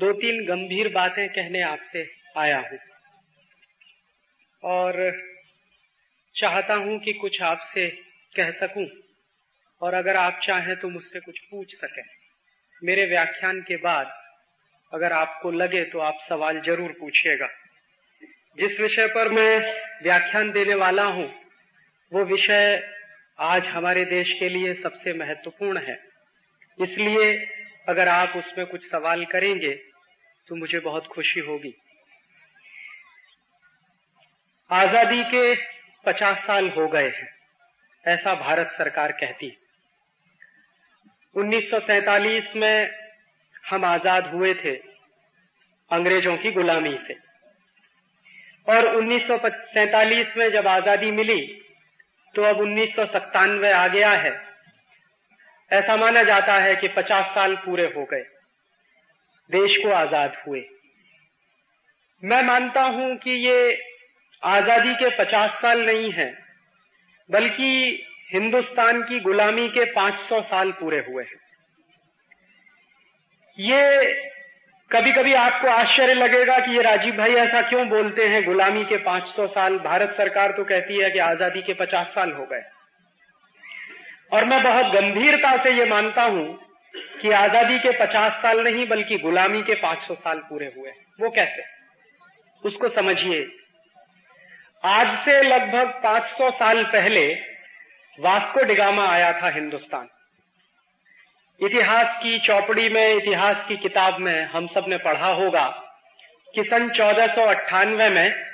दो तीन गंभीर बातें कहने आपसे आया हूँ। और चाहता हूँ कि कुछ आपसे कह सकूँ, और अगर आप चाहें तो मुझसे कुछ पूछ सकें। मेरे व्याख्यान के बाद अगर आपको लगे तो आप सवाल ज़रूर पूछिएगा। जिस विषय पर मैं व्याख्यान देने वाला हूँ, वो विषय आज हमारे देश के लिए सबसे महत्वपूर्ण है। इसलिए अगर आप उसमें कुछ सवाल करेंगे तो मुझे बहुत खुशी होगी। आज़ादी के 50 साल हो गए हैं, ऐसा भारत सरकार कहती 1947 में हम आज़ाद हुए थे अंग्रेज़ों की गुलामी से। और उन्नीस सौ सैंतालीस में जब आज़ादी मिली तो अब उन्नीस सौ सत्तानवे आ गया है। ऐसा माना जाता है कि 50 साल पूरे हो गए। देश को आज़ाद हुए। मैं मानता हूँ कि ये आज़ादी के 50 साल नहीं है, बल्कि हिंदुस्तान की गुलामी के 500 साल पूरे हुए हैं। ये कभी कभी आपको आश्चर्य लगेगा कि ये राजीव भाई ऐसा क्यों बोलते हैं, गुलामी के 500 साल, भारत सरकार तो कहती है कि आज़ादी के 50 साल हो गए। और मैं बहुत गंभीरता से ये मानता हूँ कि आज़ादी के 50 साल नहीं, बल्कि गुलामी के 500 साल पूरे हुए। हैं वो कैसे? उसको समझिए। आज से लगभग 500 साल पहले वास्को डिगामा आया था हिंदुस्तान। इतिहास की चौपड़ी में, इतिहास की किताब में हम सबने पढ़ा होगा कि सन चौदह में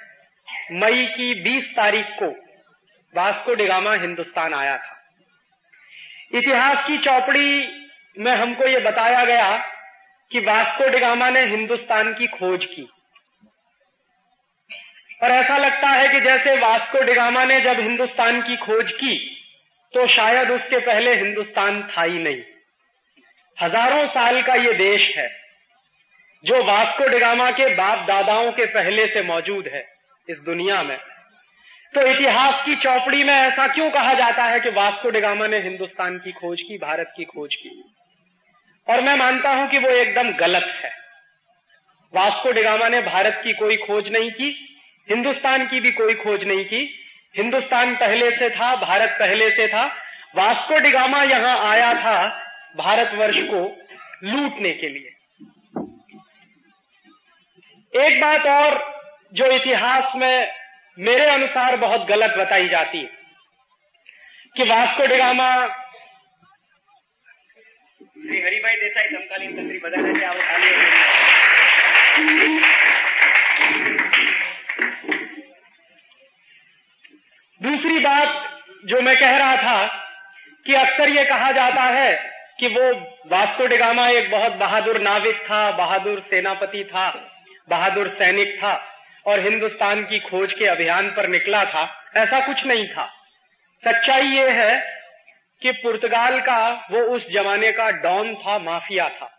मई की 20 तारीख को वास्को डिगामा हिंदुस्तान आया था। इतिहास की चौपड़ी में हमको ये बताया गया कि वास्को डिगामा ने हिंदुस्तान की खोज की। और ऐसा लगता है कि जैसे वास्को डिगामा ने जब हिंदुस्तान की खोज की तो शायद उसके पहले हिंदुस्तान था ही नहीं। हज़ारों साल का ये देश है, जो वास्को डिगामा के बाप दादाओं के पहले से मौजूद है इस दुनिया में। तो इतिहास की चौपड़ी में ऐसा क्यों कहा जाता है कि वास्को डिगामा ने हिंदुस्तान की खोज की, भारत की खोज की? और मैं मानता हूँ कि वो एकदम गलत है। वास्को डिगामा ने भारत की कोई खोज नहीं की, हिंदुस्तान की भी कोई खोज नहीं की। हिंदुस्तान पहले से था, भारत पहले से था। वास्को डिगामा यहाँ आया था भारतवर्ष को लूटने के लिए। एक बात और जो इतिहास में मेरे अनुसार बहुत गलत बताई जाती है कि वास्को डिगामा हरिभाई देसाई समकालीन तंत्री बदलण्याचे आवड दूसरी बात जो मैं कह रहा था कि अक्सर ये कहा जाता है कि वो वास्को डिगामा एक बहुत बहादुर नाविक था, बहादुर सेनापति था, बहादुर सैनिक था और हिंदुस्तान की खोज के अभियान पर निकला था, ऐसा कुछ नहीं था। सच्चाई ये है कि पुर्तगाल का वो उस जमाने का डॉन था, माफिया था।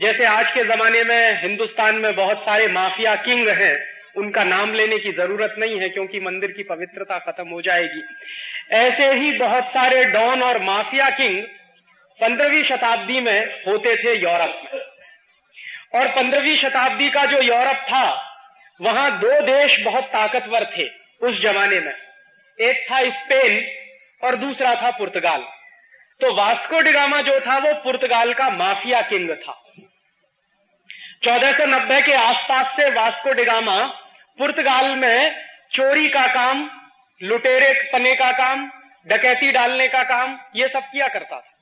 जैसे आज के जमाने में हिंदुस्तान में बहुत सारे माफिया किंग हैं, उनका नाम लेने की ज़रूरत नहीं है क्योंकि मंदिर की पवित्रता खत्म हो जाएगी। ऐसे ही बहुत सारे डॉन और माफिया किंग पंद्रहवीं शताब्दी में होते थे यूरोप में। और पंद्रहवीं शताब्दी का जो यूरोप था, वहाँ दो देश बहुत ताकतवर थे उस जमाने में। एक था स्पेन और दूसरा था पुर्तगाल। तो वास्को डिगामा जो था, वो पुर्तगाल का माफिया किंग था। 1490 के आसपास से वास्को डिगामा पुर्तगाल में चोरी का काम, लुटेरे पने का काम, डकैती डालने का काम, ये सब किया करता था।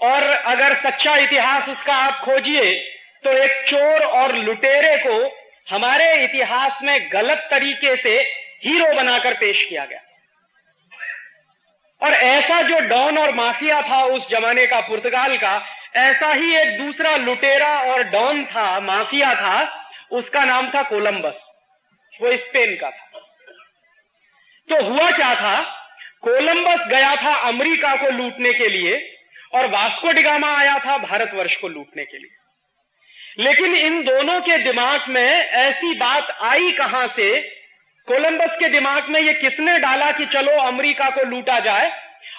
और अगर सच्चा इतिहास उसका आप खोजिए तो एक चोर और लुटेरे को हमारे इतिहास में गलत तरीके से हीरो बनाकर पेश किया गया। और ऐसा जो डॉन और माफिया था उस जमाने का पुर्तगाल का, ऐसा ही एक दूसरा लुटेरा और डॉन था, माफिया था, उसका नाम था कोलंबस। वो स्पेन का था। तो हुआ क्या था? कोलंबस गया था अमेरिका को लूटने के लिए और वास्को डिगामा आया था भारतवर्ष को लूटने के लिए। लेकिन इन दोनों के दिमाग में ऐसी बात आई कहाँ से कोलंबस के दिमाग में ये किसने डाला कि चलो अमेरिका को लूटा जाए?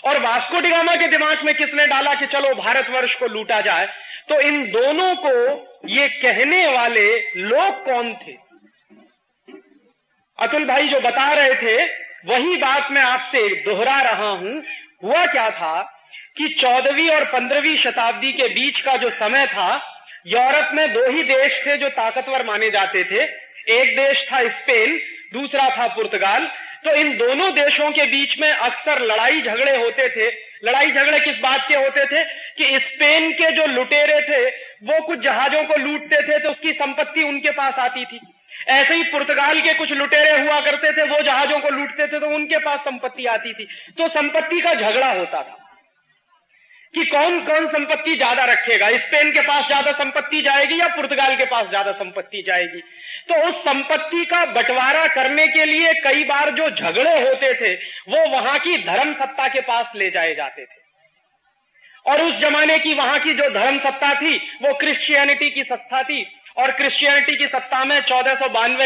और वास्को डिगामा के दिमाग में किसने डाला कि चलो भारतवर्ष को लूटा जाए? तो इन दोनों को ये कहने वाले लोग कौन थे? अतुल भाई जो बता रहे थे, वही बात मैं आपसे दोहरा रहा हूँ। हुआ क्या था कि चौदहवीं और पंद्रहवीं शताब्दी के बीच का जो समय था, यूरोप में दो ही देश थे जो ताकतवर माने जाते थे। एक देश था स्पेन दूसरा था पुर्तगाल। तो इन दोनों देशों के बीच में अक्सर लड़ाई झगड़े होते थे। लड़ाई झगड़े किस बात के होते थे? कि स्पेन के जो लुटेरे थे, वो कुछ जहाजों को लूटते थे तो उसकी संपत्ति उनके पास आती थी। ऐसे ही पुर्तगाल के कुछ लुटेरे हुआ करते थे, वो जहाजों को लूटते थे तो उनके पास संपत्ति आती थी। तो संपत्ति का झगड़ा होता था। कि कौन कौन संपत्ति ज़्यादा रखेगा? स्पेन के पास ज़्यादा संपत्ति जाएगी या पुर्तगाल के पास ज़्यादा संपत्ति जाएगी? तो उस संपत्ति का बंटवारा करने के लिए कई बार जो झगड़े होते थे, वो वहाँ की धर्म सत्ता के पास ले जाए जाते थे। और उस जमाने की वहाँ की जो धर्म सत्ता थी, वो क्रिश्चियनिटी की सत्ता थी। और क्रिश्चियनिटी की सत्ता में चौदह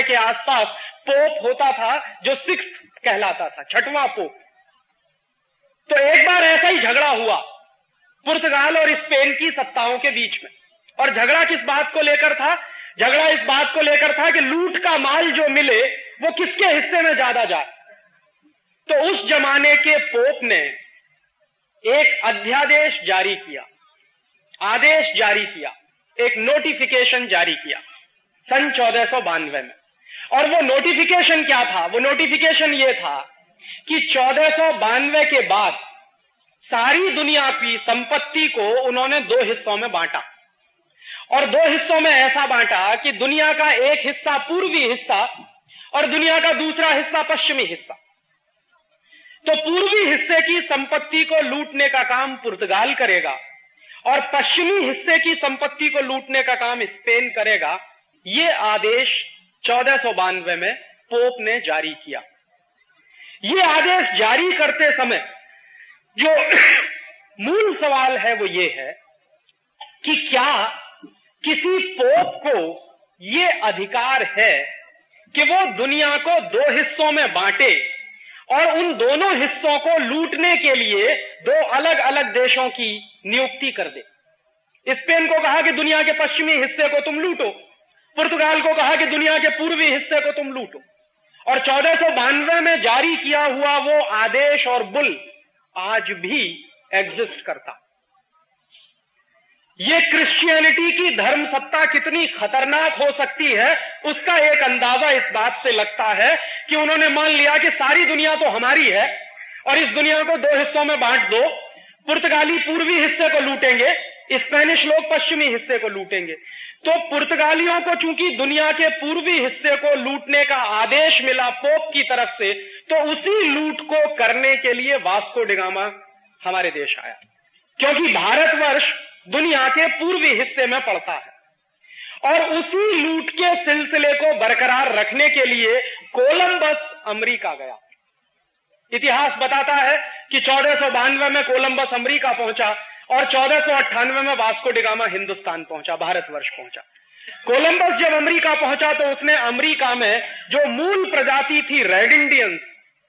के आसपास पोप होता था, जो सिक्स कहलाता था, छठवां पोप। तो एक बार ऐसा ही झगड़ा हुआ, पुर्तगाल और स्पेन की सत्ताओं के बीच में। और झगड़ा किस बात को लेकर था? झगड़ा इस बात को लेकर था कि लूट का माल जो मिले, वो किसके हिस्से में ज़्यादा जाए तो उस जमाने के पोप ने एक अध्यादेश जारी किया। आदेश जारी किया। एक नोटिफिकेशन जारी किया, सन चौदह सौ बानवे में। और वो नोटिफिकेशन क्या था? वो नोटिफिकेशन ये था कि चौदह सौ बानवे के बाद सारी दुनिया की संपत्ति को उन्होंने दो हिस्सों में बांटा। और दो हिस्सों में ऐसा बांटा कि दुनिया का एक हिस्सा पूर्वी हिस्सा और दुनिया का दूसरा हिस्सा पश्चिमी हिस्सा। तो पूर्वी हिस्से की संपत्ति को लूटने का काम पुर्तगाल करेगा और पश्चिमी हिस्से की संपत्ति को लूटने का काम स्पेन करेगा, ये आदेश चौदह में पोप ने जारी किया। ये आदेश जारी करते समय जो मूल सवाल है वो ये है कि क्या किसी पोप को ये अधिकार है कि वो दुनिया को दो हिस्सों में बांटे और उन दोनों हिस्सों को लूटने के लिए दो अलग अलग देशों की नियुक्ति कर दे। स्पेन को कहा कि दुनिया के पश्चिमी हिस्से को तुम लूटो, पुर्तगाल को कहा कि दुनिया के पूर्वी हिस्से को तुम लूटो। और चौदह सौ बानवे में जारी किया हुआ वो आदेश और बुल आज भी एग्जिस्ट करता। ये क्रिश्चियनिटी की धर्म सत्ता कितनी खतरनाक हो सकती है, उसका एक अंदाज़ा इस बात से लगता है कि उन्होंने मान लिया कि सारी दुनिया तो हमारी है, और इस दुनिया को दो हिस्सों में बांट दो। पुर्तगाली पूर्वी हिस्से को लूटेंगे, स्पेनिश लोग पश्चिमी हिस्से को लूटेंगे। तो पुर्तगालियों को चूँकि दुनिया के पूर्वी हिस्से को लूटने का आदेश मिला पोप की तरफ़ से तो उसी लूट को करने के लिए वास्को डिगामा हमारे देश आया। क्योंकि भारतवर्ष दुनिया के पूर्वी हिस्से में पड़ता है। और उसी लूट के सिलसिले को बरकरार रखने के लिए कोलंबस अमेरिका गया। इतिहास बताता है कि चौदह सौ बानवे में कोलंबस अमेरिका पहुँचा और चौदह सौ अट्ठानवे में वास्को डिगामा हिंदुस्तान पहुँचा, भारतवर्ष पहुँचा। कोलंबस जब अमेरिका पहुँचा तो उसने अमेरिका में जो मूल प्रजाति थी, रेड इंडियंस,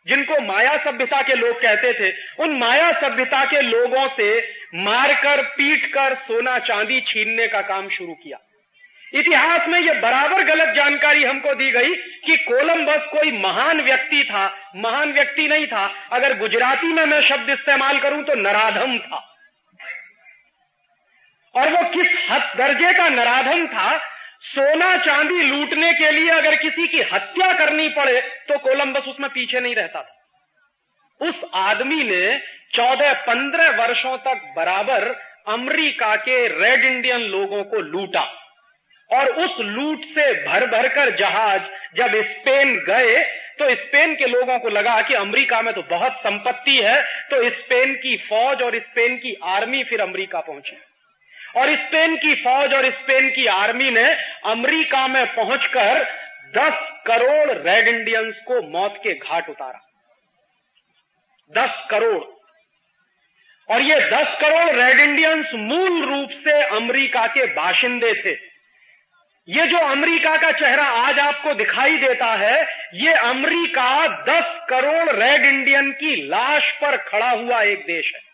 जिनको माया सभ्यता के लोग कहते थे, उन माया सभ्यता के लोगों से मारकर, पीटकर सोना चांदी छीनने का काम शुरू किया। इतिहास में यह बराबर गलत जानकारी हमको दी गई कि कोलंबस कोई महान व्यक्ति था, महान व्यक्ति नहीं था। अगर गुजराती में मैं शब्द इस्तेमाल करूँ तो नराधम था। और वो किस हद, दर्जे का नराधम था, सोना चांदी लूटने के लिए अगर किसी की हत्या करनी पड़े तो कोलंबस उसमें पीछे नहीं रहता था। उस आदमी ने चौदह पंद्रह वर्षों तक बराबर अमेरिका के रेड इंडियन लोगों को लूटा और उस लूट से भर भर कर जहाज़ जब स्पेन गए तो स्पेन के लोगों को लगा कि अमेरिका में तो बहुत संपत्ति है तो स्पेन की फौज और स्पेन की आर्मी फिर अमेरिका पहुँची। और स्पेन की फौज और स्पेन की आर्मी ने अमेरिका में पहुंचकर 10 करोड़ रेड इंडियंस को मौत के घाट उतारा। 10 करोड़। और ये 10 करोड़ रेड इंडियंस मूल रूप से अमेरिका के बाशिंदे थे। ये जो अमेरिका का चेहरा आज आपको दिखाई देता है, ये अमेरिका 10 करोड़ रेड इंडियन की लाश पर खड़ा हुआ एक देश है।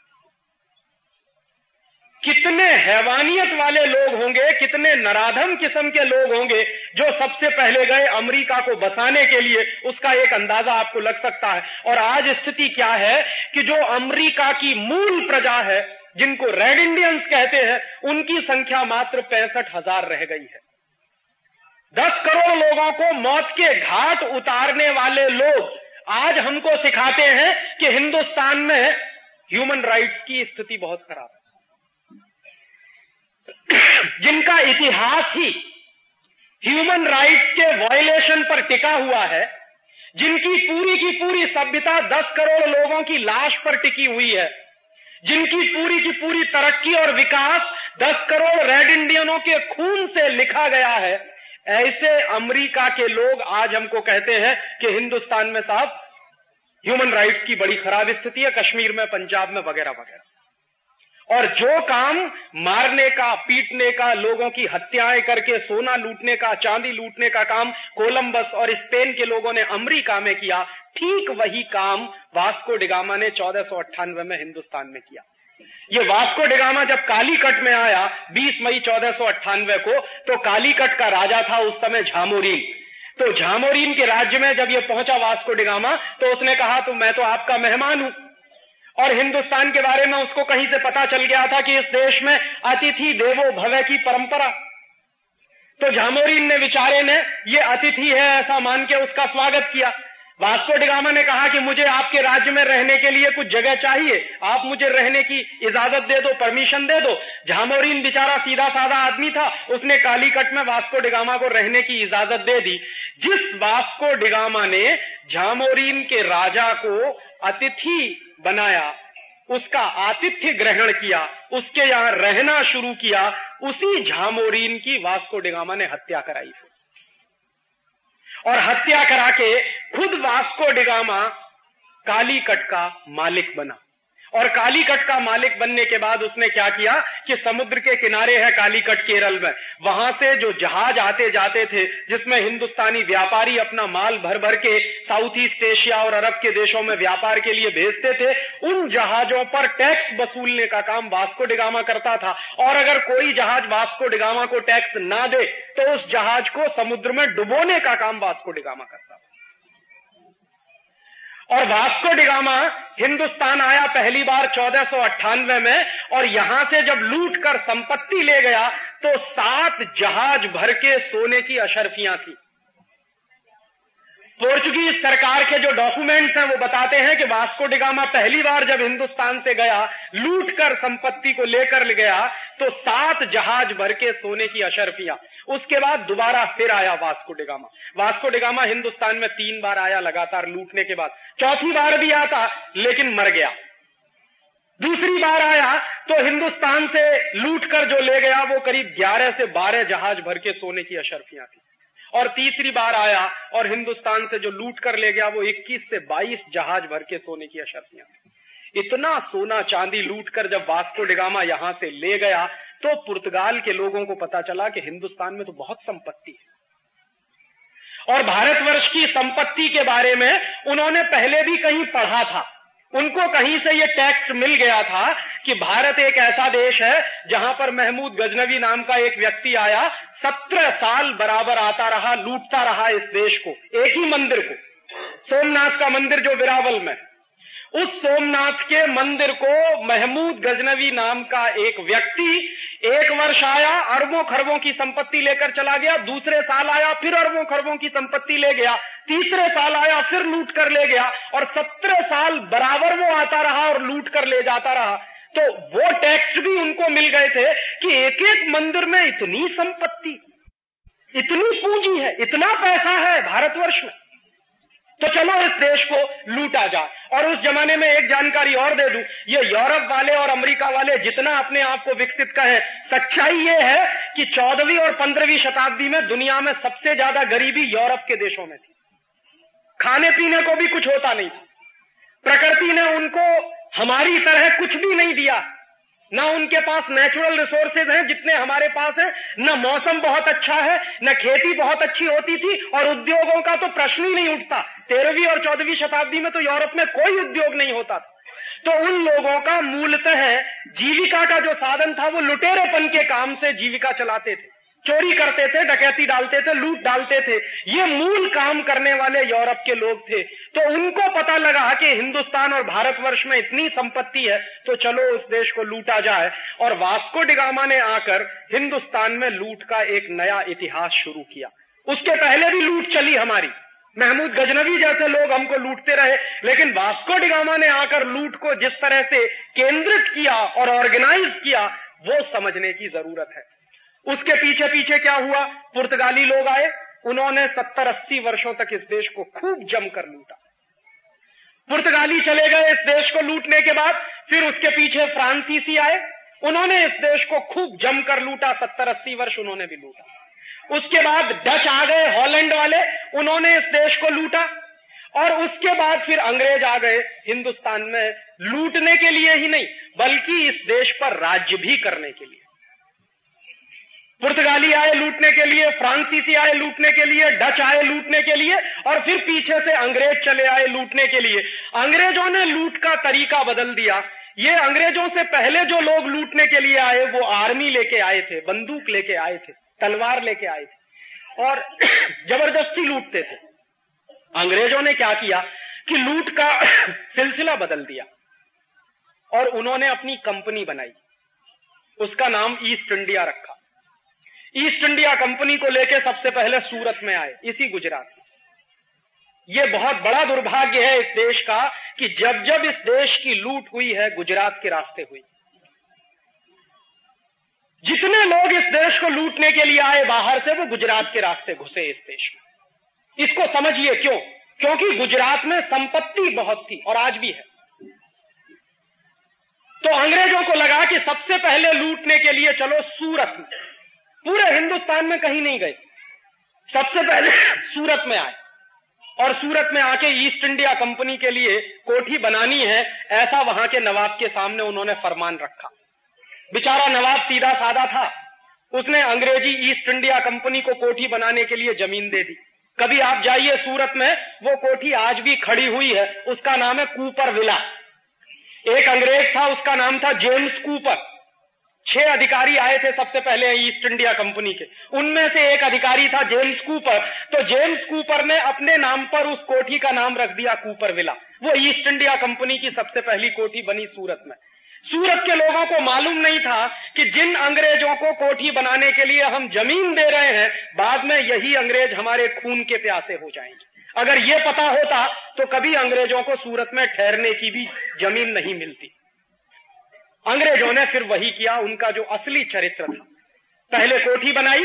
कितने हैवानियत वाले लोग होंगे, कितने नराधम किस्म के लोग होंगे जो सबसे पहले गए अमेरिका को बसाने के लिए, उसका एक अंदाज़ा आपको लग सकता है। और आज स्थिति क्या है कि जो अमेरिका की मूल प्रजा है, जिनको रेड इंडियंस कहते हैं, उनकी संख्या मात्र पैंसठ हज़ार रह गई है। दस करोड़ लोगों को मौत के घाट उतारने वाले लोग आज हमको सिखाते हैं कि हिंदुस्तान में ह्यूमन राइट्स की स्थिति बहुत खराब जिनका इतिहास ही ह्यूमन राइट्स के वायलेशन पर टिका हुआ है, जिनकी पूरी की पूरी सभ्यता दस करोड़ लोगों की लाश पर टिकी हुई है, जिनकी पूरी की पूरी तरक्की और विकास दस करोड़ रेड इंडियनों के खून से लिखा गया है, ऐसे अमेरिका के लोग आज हमको कहते हैं कि हिंदुस्तान में साहब ह्यूमन राइट्स की बड़ी खराब स्थिति है, कश्मीर में, पंजाब में, वगैरह वगैरह। और जो काम मारने का, पीटने का, लोगों की हत्याएँ करके, सोना लूटने का, चांदी लूटने का काम कोलंबस और स्पेन के लोगों ने अमेरिका में किया, ठीक वही काम वास्को डिगामा ने चौदह में हिंदुस्तान में किया। ये वास्को डिगामा जब कालीकट में आया 20 मई चौदह को तो कालीकट का राजा था उस समय झामोरीन। तो झामोरीन के राज्य में जब ये पहुँचा वास्को डिगामा तो उसने कहा तो मैं तो आपका मेहमान हूँ। और हिंदुस्तान के बारे में उसको कहीं से पता चल गया था कि इस देश में अतिथि देवो भवे की परंपरा। तो झामोरीन ने विचारे ने ये अतिथि है ऐसा मान के उसका स्वागत किया। वास्को डिगामा ने कहा कि मुझे आपके राज्य में रहने के लिए कुछ जगह चाहिए। आप मुझे रहने की इजाज़त दे दो परमिशन दे दो। झामोरीन बेचारा सीधा साधा आदमी था। उसने कालीकट में वास्को डिगामा को रहने की इजाज़त दे दी। जिस वास्को डिगामा ने झामोरीन के राजा को अतिथि बनाया, उसका आतिथ्य ग्रहण किया, उसके यहाँ रहना शुरू किया, उसी झामोरीन की वास्को डिगामा ने हत्या कराई और हत्या करा के खुद वास्को डिगामा कालीकट का मालिक बना। और कालीकट का मालिक बनने के बाद उसने क्या किया कि समुद्र के किनारे है कालीकट केरल में। वहाँ से जो जहाज़ आते जाते थे, जिसमें हिंदुस्तानी व्यापारी अपना माल भर भर के साउथ ईस्ट एशिया और अरब के देशों में व्यापार के लिए भेजते थे, उन जहाजों पर टैक्स वसूलने का काम वास्को डिगामा करता था। और अगर कोई जहाज़ वास्को डिगामा को टैक्स ना दे तो उस जहाज़ को समुद्र में डुबोने का काम वास्को डिगामा करता और वास्को डिगामा हिंदुस्तान आया पहली बार चौदह में, और यहाँ से जब लूट कर संपत्ति ले गया तो सात जहाज़ भर के सोने की अशरफियाँ थी। पोर्चुगीज सरकार के जो डॉक्यूमेंट्स हैं, वो बताते हैं कि वास्को डिगामा पहली बार जब हिंदुस्तान से गया, लूट कर संपत्ति को लेकर गया तो सात जहाज़ भर के सोने की अशरफियाँ। उसके बाद दोबारा फिर आया Vasco da Gama Vasco da Gama Hindustan में तीन बार आया लगातार लूटने के बाद। चौथी बार भी आता, लेकिन मर गया। दूसरी बार आया तो हिंदुस्तान से लूट कर जो ले गया, वो करीब 11 से 12 जहाज़ भर के सोने की अशरफियाँ थी। और तीसरी बार आया, और हिंदुस्तान से जो लूट कर ले गया, वो 21 से 22 जहाज़ भर के सोने की अशरफियाँ थी। इतना सोना चांदी लूट कर जब वास्को डिगामा यहाँ से ले गया तो पुर्तगाल के लोगों को पता चला कि हिंदुस्तान में तो बहुत संपत्ति है। और भारतवर्ष की संपत्ति के बारे में उन्होंने पहले भी कहीं पढ़ा था। उनको कहीं से ये टैक्स मिल गया था कि भारत एक ऐसा देश है जहाँ पर महमूद गजनवी नाम का एक व्यक्ति आया, सत्रह साल बराबर आता रहा, लूटता रहा इस देश को, एक ही मंदिर को। सोमनाथ का मंदिर जो विरावल में उस सोमनाथ के मंदिर को महमूद गजनवी नाम का एक व्यक्ति एक वर्ष आया, अरबों खरबों की संपत्ति लेकर चला गया, दूसरे साल आया, फिर अरबों खरबों की संपत्ति ले गया, तीसरे साल आया, फिर लूट कर ले गया, और सत्रह साल बराबर वो आता रहा और लूट कर ले जाता रहा। तो वो टैक्स भी उनको मिल गए थे कि एक एक मंदिर में इतनी संपत्ति, इतनी पूंजी है, इतना पैसा है भारतवर्ष में। तो चलो इस देश को लूटा जाए और उस जमाने में एक जानकारी और दे दूँ, ये यूरोप वाले और अमेरिका वाले जितना अपने आप को विकसित कहें सच्चाई ये है कि चौदहवीं और पंद्रहवीं शताब्दी में दुनिया में सबसे ज़्यादा गरीबी यूरोप के देशों में थी। खाने पीने को भी कुछ होता नहीं था। प्रकृति ने उनको हमारी तरह कुछ भी नहीं दिया। न उनके पास नेचुरल रिसोर्सेज हैं जितने हमारे पास हैं, न मौसम बहुत अच्छा है, न खेती बहुत अच्छी होती थी, और उद्योगों का तो प्रश्न ही नहीं उठता। तेरहवीं और चौदहवीं शताब्दी में तो यूरोप में कोई उद्योग नहीं होता था। तो उन लोगों का मूलतः जीविका का जो साधन था, वो लुटेरेपन के काम से जीविका चलाते थे। चोरी करते थे, डकैती डालते थे, लूट डालते थे। ये मूल काम करने वाले यूरोप के लोग थे। तो उनको पता लगा कि हिंदुस्तान और भारतवर्ष में इतनी संपत्ति है तो चलो उस देश को लूटा जाए। और वास्को डिगामा ने आकर हिंदुस्तान में लूट का एक नया इतिहास शुरू किया। उसके पहले भी लूट चली हमारी। महमूद गजनवी जैसे लोग हमको लूटते रहे, लेकिन वास्को डिगामा ने आकर लूट को जिस तरह से केंद्रित किया और ऑर्गेनाइज किया, वो समझने की ज़रूरत है। उसके पीछे पीछे क्या हुआ? पुर्तगाली लोग आए, उन्होंने सत्तर अस्सी वर्षों तक इस देश को खूब जमकर लूटा। पुर्तगाली चले गए इस देश को लूटने के बाद, फिर उसके पीछे फ्रांसीसी आए, उन्होंने इस देश को खूब जमकर लूटा, सत्तर अस्सी वर्ष उन्होंने भी लूटा। उसके बाद डच आ गए हॉलैंड वाले, उन्होंने इस देश को लूटा, और उसके बाद फिर अंग्रेज़ आ गए, हिंदुस्तान में लूटने के लिए ही नहीं, बल्कि इस देश पर राज्य भी करने के लिए। पुर्तगाली आए लूटने के लिए, फ्रांसीसी आए लूटने के लिए, डच आए लूटने के लिए, और फिर पीछे से अंग्रेज़ चले आए लूटने के लिए। अंग्रेज़ों ने लूट का तरीका बदल दिया। ये अंग्रेज़ों से पहले जो लोग लूटने के लिए आए, वो आर्मी लेके आए थे, बंदूक लेके आए थे, तलवार लेके आए थे, और ज़बरदस्ती लूटते थे। अंग्रेज़ों ने क्या किया कि लूट का सिलसिला बदल दिया, और उन्होंने अपनी कंपनी बनाई। उसका नाम ईस्ट इंडिया रखा। ईस्ट इंडिया कंपनी को लेकर सबसे पहले सूरत में आए, इसी गुजरात में। ये बहुत बड़ा दुर्भाग्य है इस देश का कि जब जब इस देश की लूट हुई है, गुजरात के रास्ते हुई। जितने लोग इस देश को लूटने के लिए आए बाहर से, वो गुजरात के रास्ते घुसे इस देश में। इसको समझिए क्यों? क्योंकि गुजरात में संपत्ति बहुत थी और आज भी है। तो अंग्रेज़ों को लगा कि सबसे पहले लूटने के लिए चलो सूरत में। पूरे हिंदुस्तान में कहीं नहीं गए। सबसे पहले सूरत में आए। और सूरत में आके ईस्ट इंडिया कंपनी के लिए कोठी बनानी है, ऐसा वहाँ के नवाब के सामने उन्होंने फरमान रखा। बेचारा नवाब सीधा साधा था। उसने अंग्रेज़ी ईस्ट इंडिया कंपनी को कोठी बनाने के लिए ज़मीन दे दी। कभी आप जाइए सूरत में, वो कोठी आज भी खड़ी हुई है। उसका नाम है कूपर विला। एक अंग्रेज़ था, उसका नाम था जेम्स कूपर। छह अधिकारी आए थे सबसे पहले ईस्ट इंडिया कंपनी के। उनमें से एक अधिकारी था जेम्स कूपर। तो जेम्स कूपर ने अपने नाम पर उस कोठी का नाम रख दिया कूपर विला। वो ईस्ट इंडिया कंपनी की सबसे पहली कोठी बनी सूरत में। सूरत के लोगों को मालूम नहीं था कि जिन अंग्रेज़ों को कोठी बनाने के लिए हम ज़मीन दे रहे हैं, बाद में यही अंग्रेज़ हमारे खून के प्यासे हो जाएँगे। अगर ये पता होता तो कभी अंग्रेज़ों को सूरत में ठहरने की भी ज़मीन नहीं मिलती। अंग्रेज़ों ने फिर वही किया, उनका जो असली चरित्र था। पहले कोठी बनाई,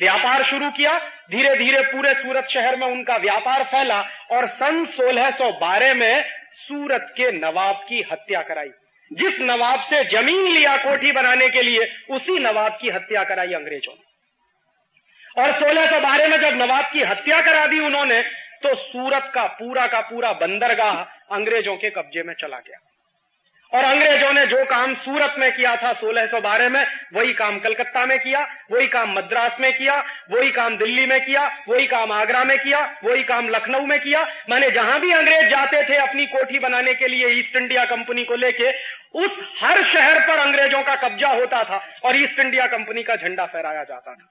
व्यापार शुरू किया धीरे धीरे पूरे सूरत शहर में उनका व्यापार फैला और सन 1612 में सूरत के नवाब की हत्या कराई। जिस नवाब से ज़मीन लिया कोठी बनाने के लिए, उसी नवाब की हत्या कराई अंग्रेज़ों ने। और 1612 में जब नवाब की हत्या करा दी उन्होंने तो सूरत का पूरा का पूरा बंदरगाह अंग्रेज़ों के कब्जे में चला गया। और अंग्रेज़ों ने जो काम सूरत में किया था 1612 में, वही काम कलकत्ता में किया, वही काम मद्रास में किया, वही काम दिल्ली में किया, वही काम आगरा में किया, वही काम लखनऊ में किया। मैंने जहाँ भी अंग्रेज़ जाते थे अपनी कोठी बनाने के लिए ईस्ट इंडिया कंपनी को लेके, उस हर शहर पर अंग्रेज़ों का कब्जा होता था और ईस्ट इंडिया कंपनी का झंडा फहराया जाता था।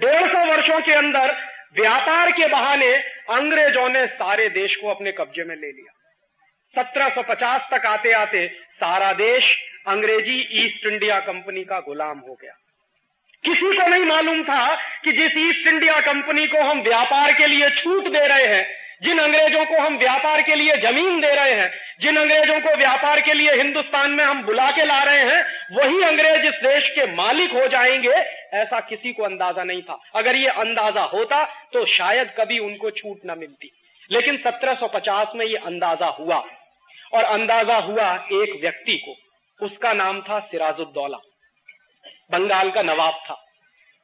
डेढ़ सौ वर्षों के अंदर व्यापार के बहाने अंग्रेज़ों ने सारे देश को अपने कब्जे में ले लिया। 1750 तक आते आते सारा देश अंग्रेज़ी ईस्ट इंडिया कंपनी का गुलाम हो गया। किसी को नहीं मालूम था कि जिस ईस्ट इंडिया कंपनी को हम व्यापार के लिए छूट दे रहे हैं, जिन अंग्रेज़ों को हम व्यापार के लिए ज़मीन दे रहे हैं, जिन अंग्रेज़ों को व्यापार के लिए हिंदुस्तान में हम बुला के ला रहे हैं, वही अंग्रेज़ इस देश के मालिक हो जाएँगे, ऐसा किसी को अंदाज़ा नहीं था। अगर ये अंदाज़ा होता तो शायद कभी उनको छूट न मिलती। लेकिन 1750 में ये अंदाज़ा हुआ। और अंदाज़ा हुआ एक व्यक्ति को। उसका नाम था सिराजुद्दौला। बंगाल का नवाब था।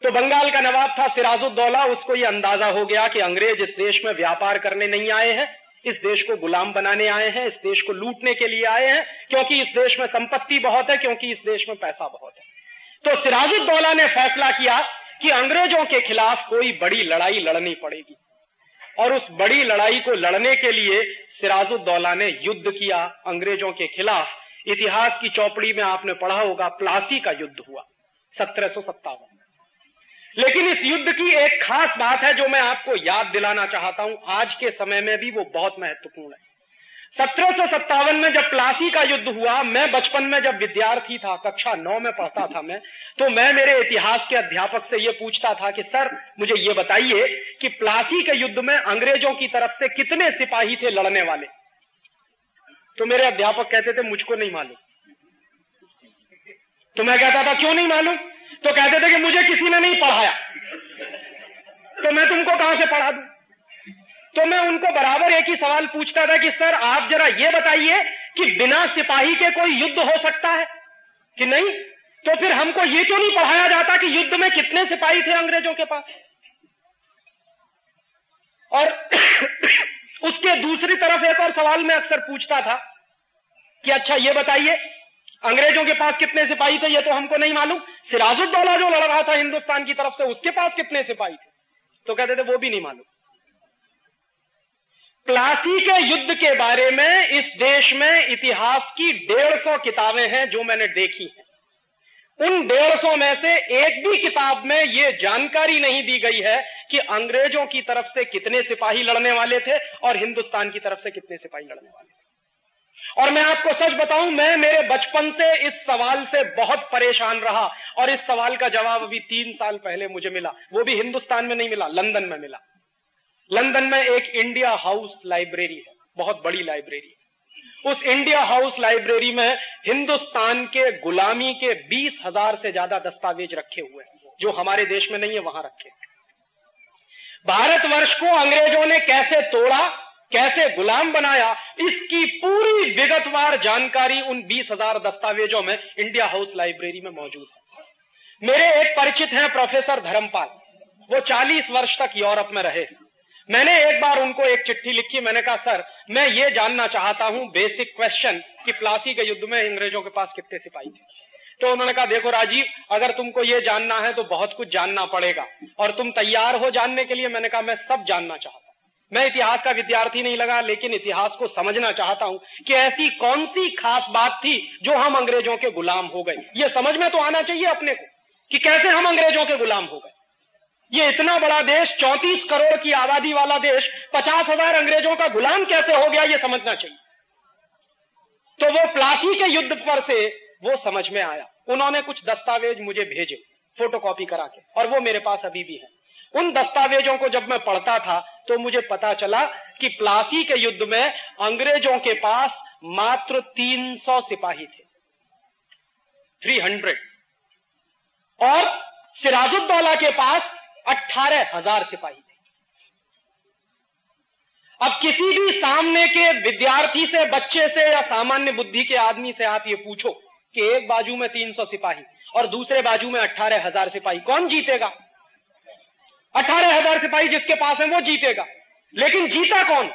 तो बंगाल का नवाब था सिराजुद्दौला। उसको यह अंदाज़ा हो गया कि अंग्रेज़ इस देश में व्यापार करने नहीं आए हैं, इस देश को गुलाम बनाने आए हैं, इस देश को लूटने के लिए आए हैं, क्योंकि इस देश में संपत्ति बहुत है, क्योंकि इस देश में पैसा बहुत है। तो सिराजुद्दौला ने फैसला किया कि अंग्रेज़ों के खिलाफ कोई बड़ी लड़ाई लड़नी पड़ेगी। और उस बड़ी लड़ाई को लड़ने के लिए सिराजुद्दौला ने युद्ध किया अंग्रेज़ों के खिलाफ। इतिहास की चौपड़ी में आपने पढ़ा होगा, प्लासी का युद्ध हुआ, सत्रह सौ सत्तावन लेकिन इस युद्ध की एक खास बात है जो मैं आपको याद दिलाना चाहता हूँ, आज के समय में भी वो बहुत महत्वपूर्ण है। सत्रह सौ सत्तावन में जब प्लासी का युद्ध हुआ, मैं बचपन में जब विद्यार्थी था, कक्षा नौ में पढ़ता था मैं तो मैं मेरे इतिहास के अध्यापक से यह पूछता था कि, सर, मुझे ये बताइए कि प्लासी के युद्ध में अंग्रेज़ों की तरफ़ से कितने सिपाही थे लड़ने वाले? तो मेरे अध्यापक कहते थे, मुझको नहीं मालूम। तो मैं कहता था, क्यों नहीं मालूम? तो कहते थे कि, मुझे किसी ने नहीं पढ़ाया। तो मैं तुमको कहाँ से पढ़ा दूँ? तो मैं उनको बराबर एक ही सवाल पूछता था कि, सर, आप जरा ये बताइए कि बिना सिपाही के कोई युद्ध हो सकता है कि नहीं? तो फिर हमको ये क्यों नहीं पढ़ाया जाता कि युद्ध में कितने सिपाही थे अंग्रेज़ों के पास? और उसके दूसरी तरफ़ एक और सवाल मैं अक्सर पूछता था कि अच्छा ये बताइए, अंग्रेज़ों के पास कितने सिपाही थे? ये तो हमको नहीं मालूम। सिराजुद्दौला जो लड़ रहा था हिंदुस्तान की तरफ़ से, उसके पास कितने सिपाही थे? तो कहते थे, वो भी नहीं मालूम। प्लासी के युद्ध के बारे में इस देश में इतिहास की डेढ़ सौ किताबें हैं जो मैंने देखी हैं। उन डेढ़ सौ में से एक भी किताब में ये जानकारी नहीं दी गई है कि अंग्रेज़ों की तरफ़ से कितने सिपाही लड़ने वाले थे और हिंदुस्तान की तरफ़ से कितने सिपाही लड़ने वाले थे। और मैं आपको सच बताऊँ, मैं मेरे बचपन से इस सवाल से बहुत परेशान रहा और इस सवाल का जवाब अभी तीन साल पहले मुझे मिला। वो भी हिंदुस्तान में नहीं मिला, लंदन में मिला। लंदन में एक इंडिया हाउस लाइब्रेरी है, बहुत बड़ी लाइब्रेरी। उस इंडिया हाउस लाइब्रेरी में हिंदुस्तान के गुलामी के बीस हज़ार से ज़्यादा दस्तावेज़ रखे हुए हैं, जो हमारे देश में नहीं है, वहाँ रखे भारतवर्ष को अंग्रेज़ों ने कैसे तोड़ा, कैसे गुलाम बनाया, इसकी पूरी विगतवार जानकारी उन बीस हज़ार दस्तावेजों में इंडिया हाउस लाइब्रेरी में मौजूद है। मेरे एक परिचित हैं, प्रोफेसर धर्मपाल। वो चालीस वर्ष तक यूरोप में रहे। मैंने एक बार उनको एक चिट्ठी लिखी, मैंने कहा, सर, मैं ये जानना चाहता हूँ बेसिक क्वेश्चन कि प्लासी के युद्ध में अंग्रेज़ों के पास कितने सिपाही थे? तो उन्होंने कहा, देखो राजीव अगर तुमको ये जानना है तो बहुत कुछ जानना पड़ेगा और तुम तैयार हो जानने के लिए मैंने कहा, मैं सब जानना चाहता मैं इतिहास का विद्यार्थी नहीं लगा, लेकिन इतिहास को समझना चाहता हूँ कि ऐसी कौन सी खास बात थी जो हम अंग्रेज़ों के गुलाम हो गए ये समझ में तो आना चाहिए अपने को कि कैसे हम अंग्रेज़ों के गुलाम हो गए। ये इतना बड़ा देश, चौंतीस करोड़ की आबादी वाला देश, पचास हज़ार अंग्रेज़ों का गुलाम कैसे हो गया ये समझना चाहिए। तो वो प्लासी के युद्ध पर से वो समझ में आया। उन्होंने कुछ दस्तावेज़ मुझे भेजे, फोटोकॉपी करा के, और वो मेरे पास अभी भी है। उन दस्तावेजों को जब मैं पढ़ता था तो मुझे पता चला कि प्लासी के युद्ध में अंग्रेज़ों के पास मात्र 300 सिपाही थे। 300 और सिराजुद्दौला के पास अट्ठारह हज़ार सिपाही थे। अब किसी भी सामने के विद्यार्थी से, बच्चे से या सामान्य बुद्धि के आदमी से आप ये पूछो कि एक बाजू में तीन सौ सिपाही और दूसरे बाजू में अट्ठारह हज़ार सिपाही, कौन जीतेगा? अठारह हज़ार सिपाही जिसके पास है वो जीतेगा। लेकिन जीता कौन?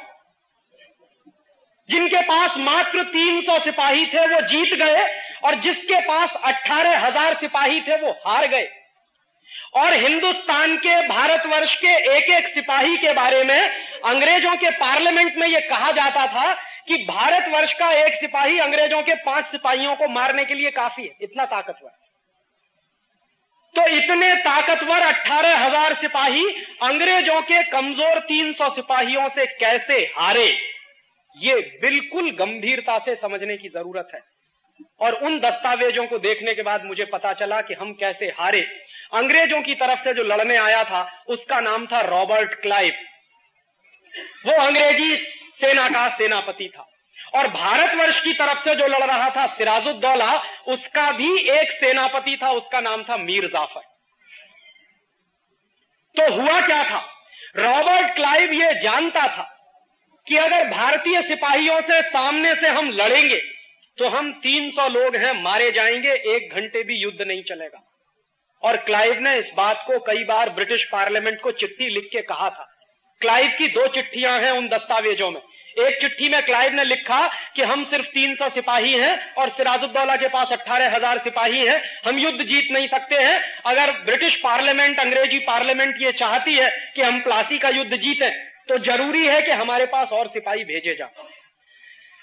जिनके पास मात्र तीन सौ सिपाही थे वो जीत गए और जिसके पास अट्ठारह हज़ार सिपाही थे वो हार गए। और हिंदुस्तान के भारतवर्ष के एक एक सिपाही के बारे में अंग्रेज़ों के पार्लियामेंट में यह कहा जाता था कि भारतवर्ष का एक सिपाही अंग्रेज़ों के पाँच सिपाहियों को मारने के लिए काफ़ी है। इतना ताकतवर। तो इतने ताकतवर अट्ठारह हज़ार सिपाही अंग्रेज़ों के कमज़ोर तीन सौ सिपाहियों से कैसे हारे? ये बिल्कुल गंभीरता से समझने की ज़रूरत है। और उन दस्तावेजों को देखने के बाद मुझे पता चला कि हम कैसे हारे। अंग्रेज़ों की तरफ़ से जो लड़ने आया था, उसका नाम था रॉबर्ट क्लाइव। वो अंग्रेज़ी सेना का सेनापति था। और भारतवर्ष की तरफ़ से जो लड़ रहा था, सिराजुद्दौला, उसका भी एक सेनापति था, उसका नाम था मीर जाफ़र। तो हुआ क्या था? रॉबर्ट क्लाइव ये जानता था कि अगर भारतीय सिपाहियों से सामने से हम लड़ेंगे तो हम 300 लोग हैं, मारे जाएँगे, एक घंटे भी युद्ध नहीं चलेगा। और क्लाइव ने इस बात को कई बार ब्रिटिश पार्लियामेंट को चिट्ठी लिख के कहा था। क्लाइव की दो चिट्ठियाँ हैं उन दस्तावेजों में। एक चिट्ठी में क्लाइव ने लिखा कि हम सिर्फ़ 300 सिपाही हैं और सिराजुद्दौला के पास अट्ठारह हज़ार सिपाही हैं। हम युद्ध जीत नहीं सकते हैं। अगर ब्रिटिश पार्लियामेंट, अंग्रेज़ी पार्लियामेंट ये चाहती है कि हम प्लासी का युद्ध जीते तो ज़रूरी है कि हमारे पास और सिपाही भेजे जाए।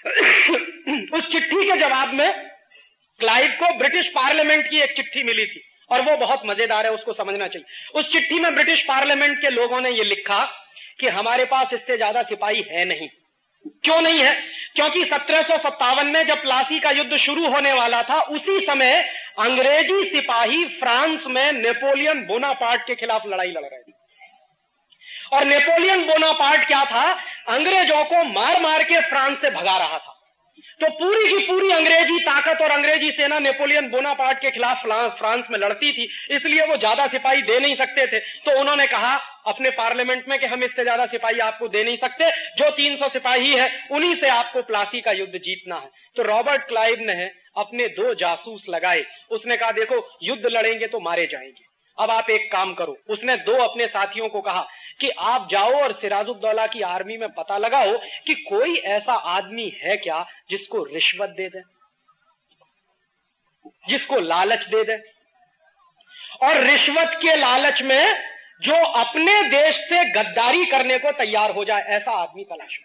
उस चिट्ठी के जवाब में क्लाइव को ब्रिटिश पार्लियामेंट की एक चिट्ठी मिली थी। और वो बहुत मज़ेदार है, उसको समझना चाहिए। उस चिट्ठी में ब्रिटिश पार्लियामेंट के लोगों ने ये लिखा कि हमारे पास इससे ज़्यादा सिपाही है नहीं। क्यों नहीं है? क्योंकि सत्रह सौ सत्तावन में जब प्लासी का युद्ध शुरू होने वाला था, उसी समय अंग्रेज़ी सिपाही फ्रांस में नेपोलियन बोनापार्ट के खिलाफ लड़ाई लड़ रहे थे। और नेपोलियन बोनापार्ट क्या था? अंग्रेज़ों को मार मार के फ्रांस से भगा रहा था। तो पूरी की पूरी अंग्रेज़ी ताकत और अंग्रेज़ी सेना नेपोलियन बोनापार्ट के खिलाफ फ्रांस में लड़ती थी, इसलिए वो ज़्यादा सिपाही दे नहीं सकते थे। तो उन्होंने कहा, अपने पार्लियामेंट में कि हम इससे ज़्यादा सिपाही आपको दे नहीं सकते, जो 300 सिपाही है, उन्हीं से आपको प्लासी का युद्ध जीतना है। तो रॉबर्ट क्लाइव ने अपने दो जासूस लगाए। उसने कहा, देखो, युद्ध लड़ेंगे तो मारे जाएँगे। अब आप एक काम करो। उसने दो अपने साथियों को कहा कि आप जाओ और सिराजुद्दौला की आर्मी में पता लगाओ कि कोई ऐसा आदमी है क्या जिसको रिश्वत दे दे, जिसको लालच दे दे। और रिश्वत के लालच में जो अपने देश से गद्दारी करने को तैयार हो जाए, ऐसा आदमी तलाश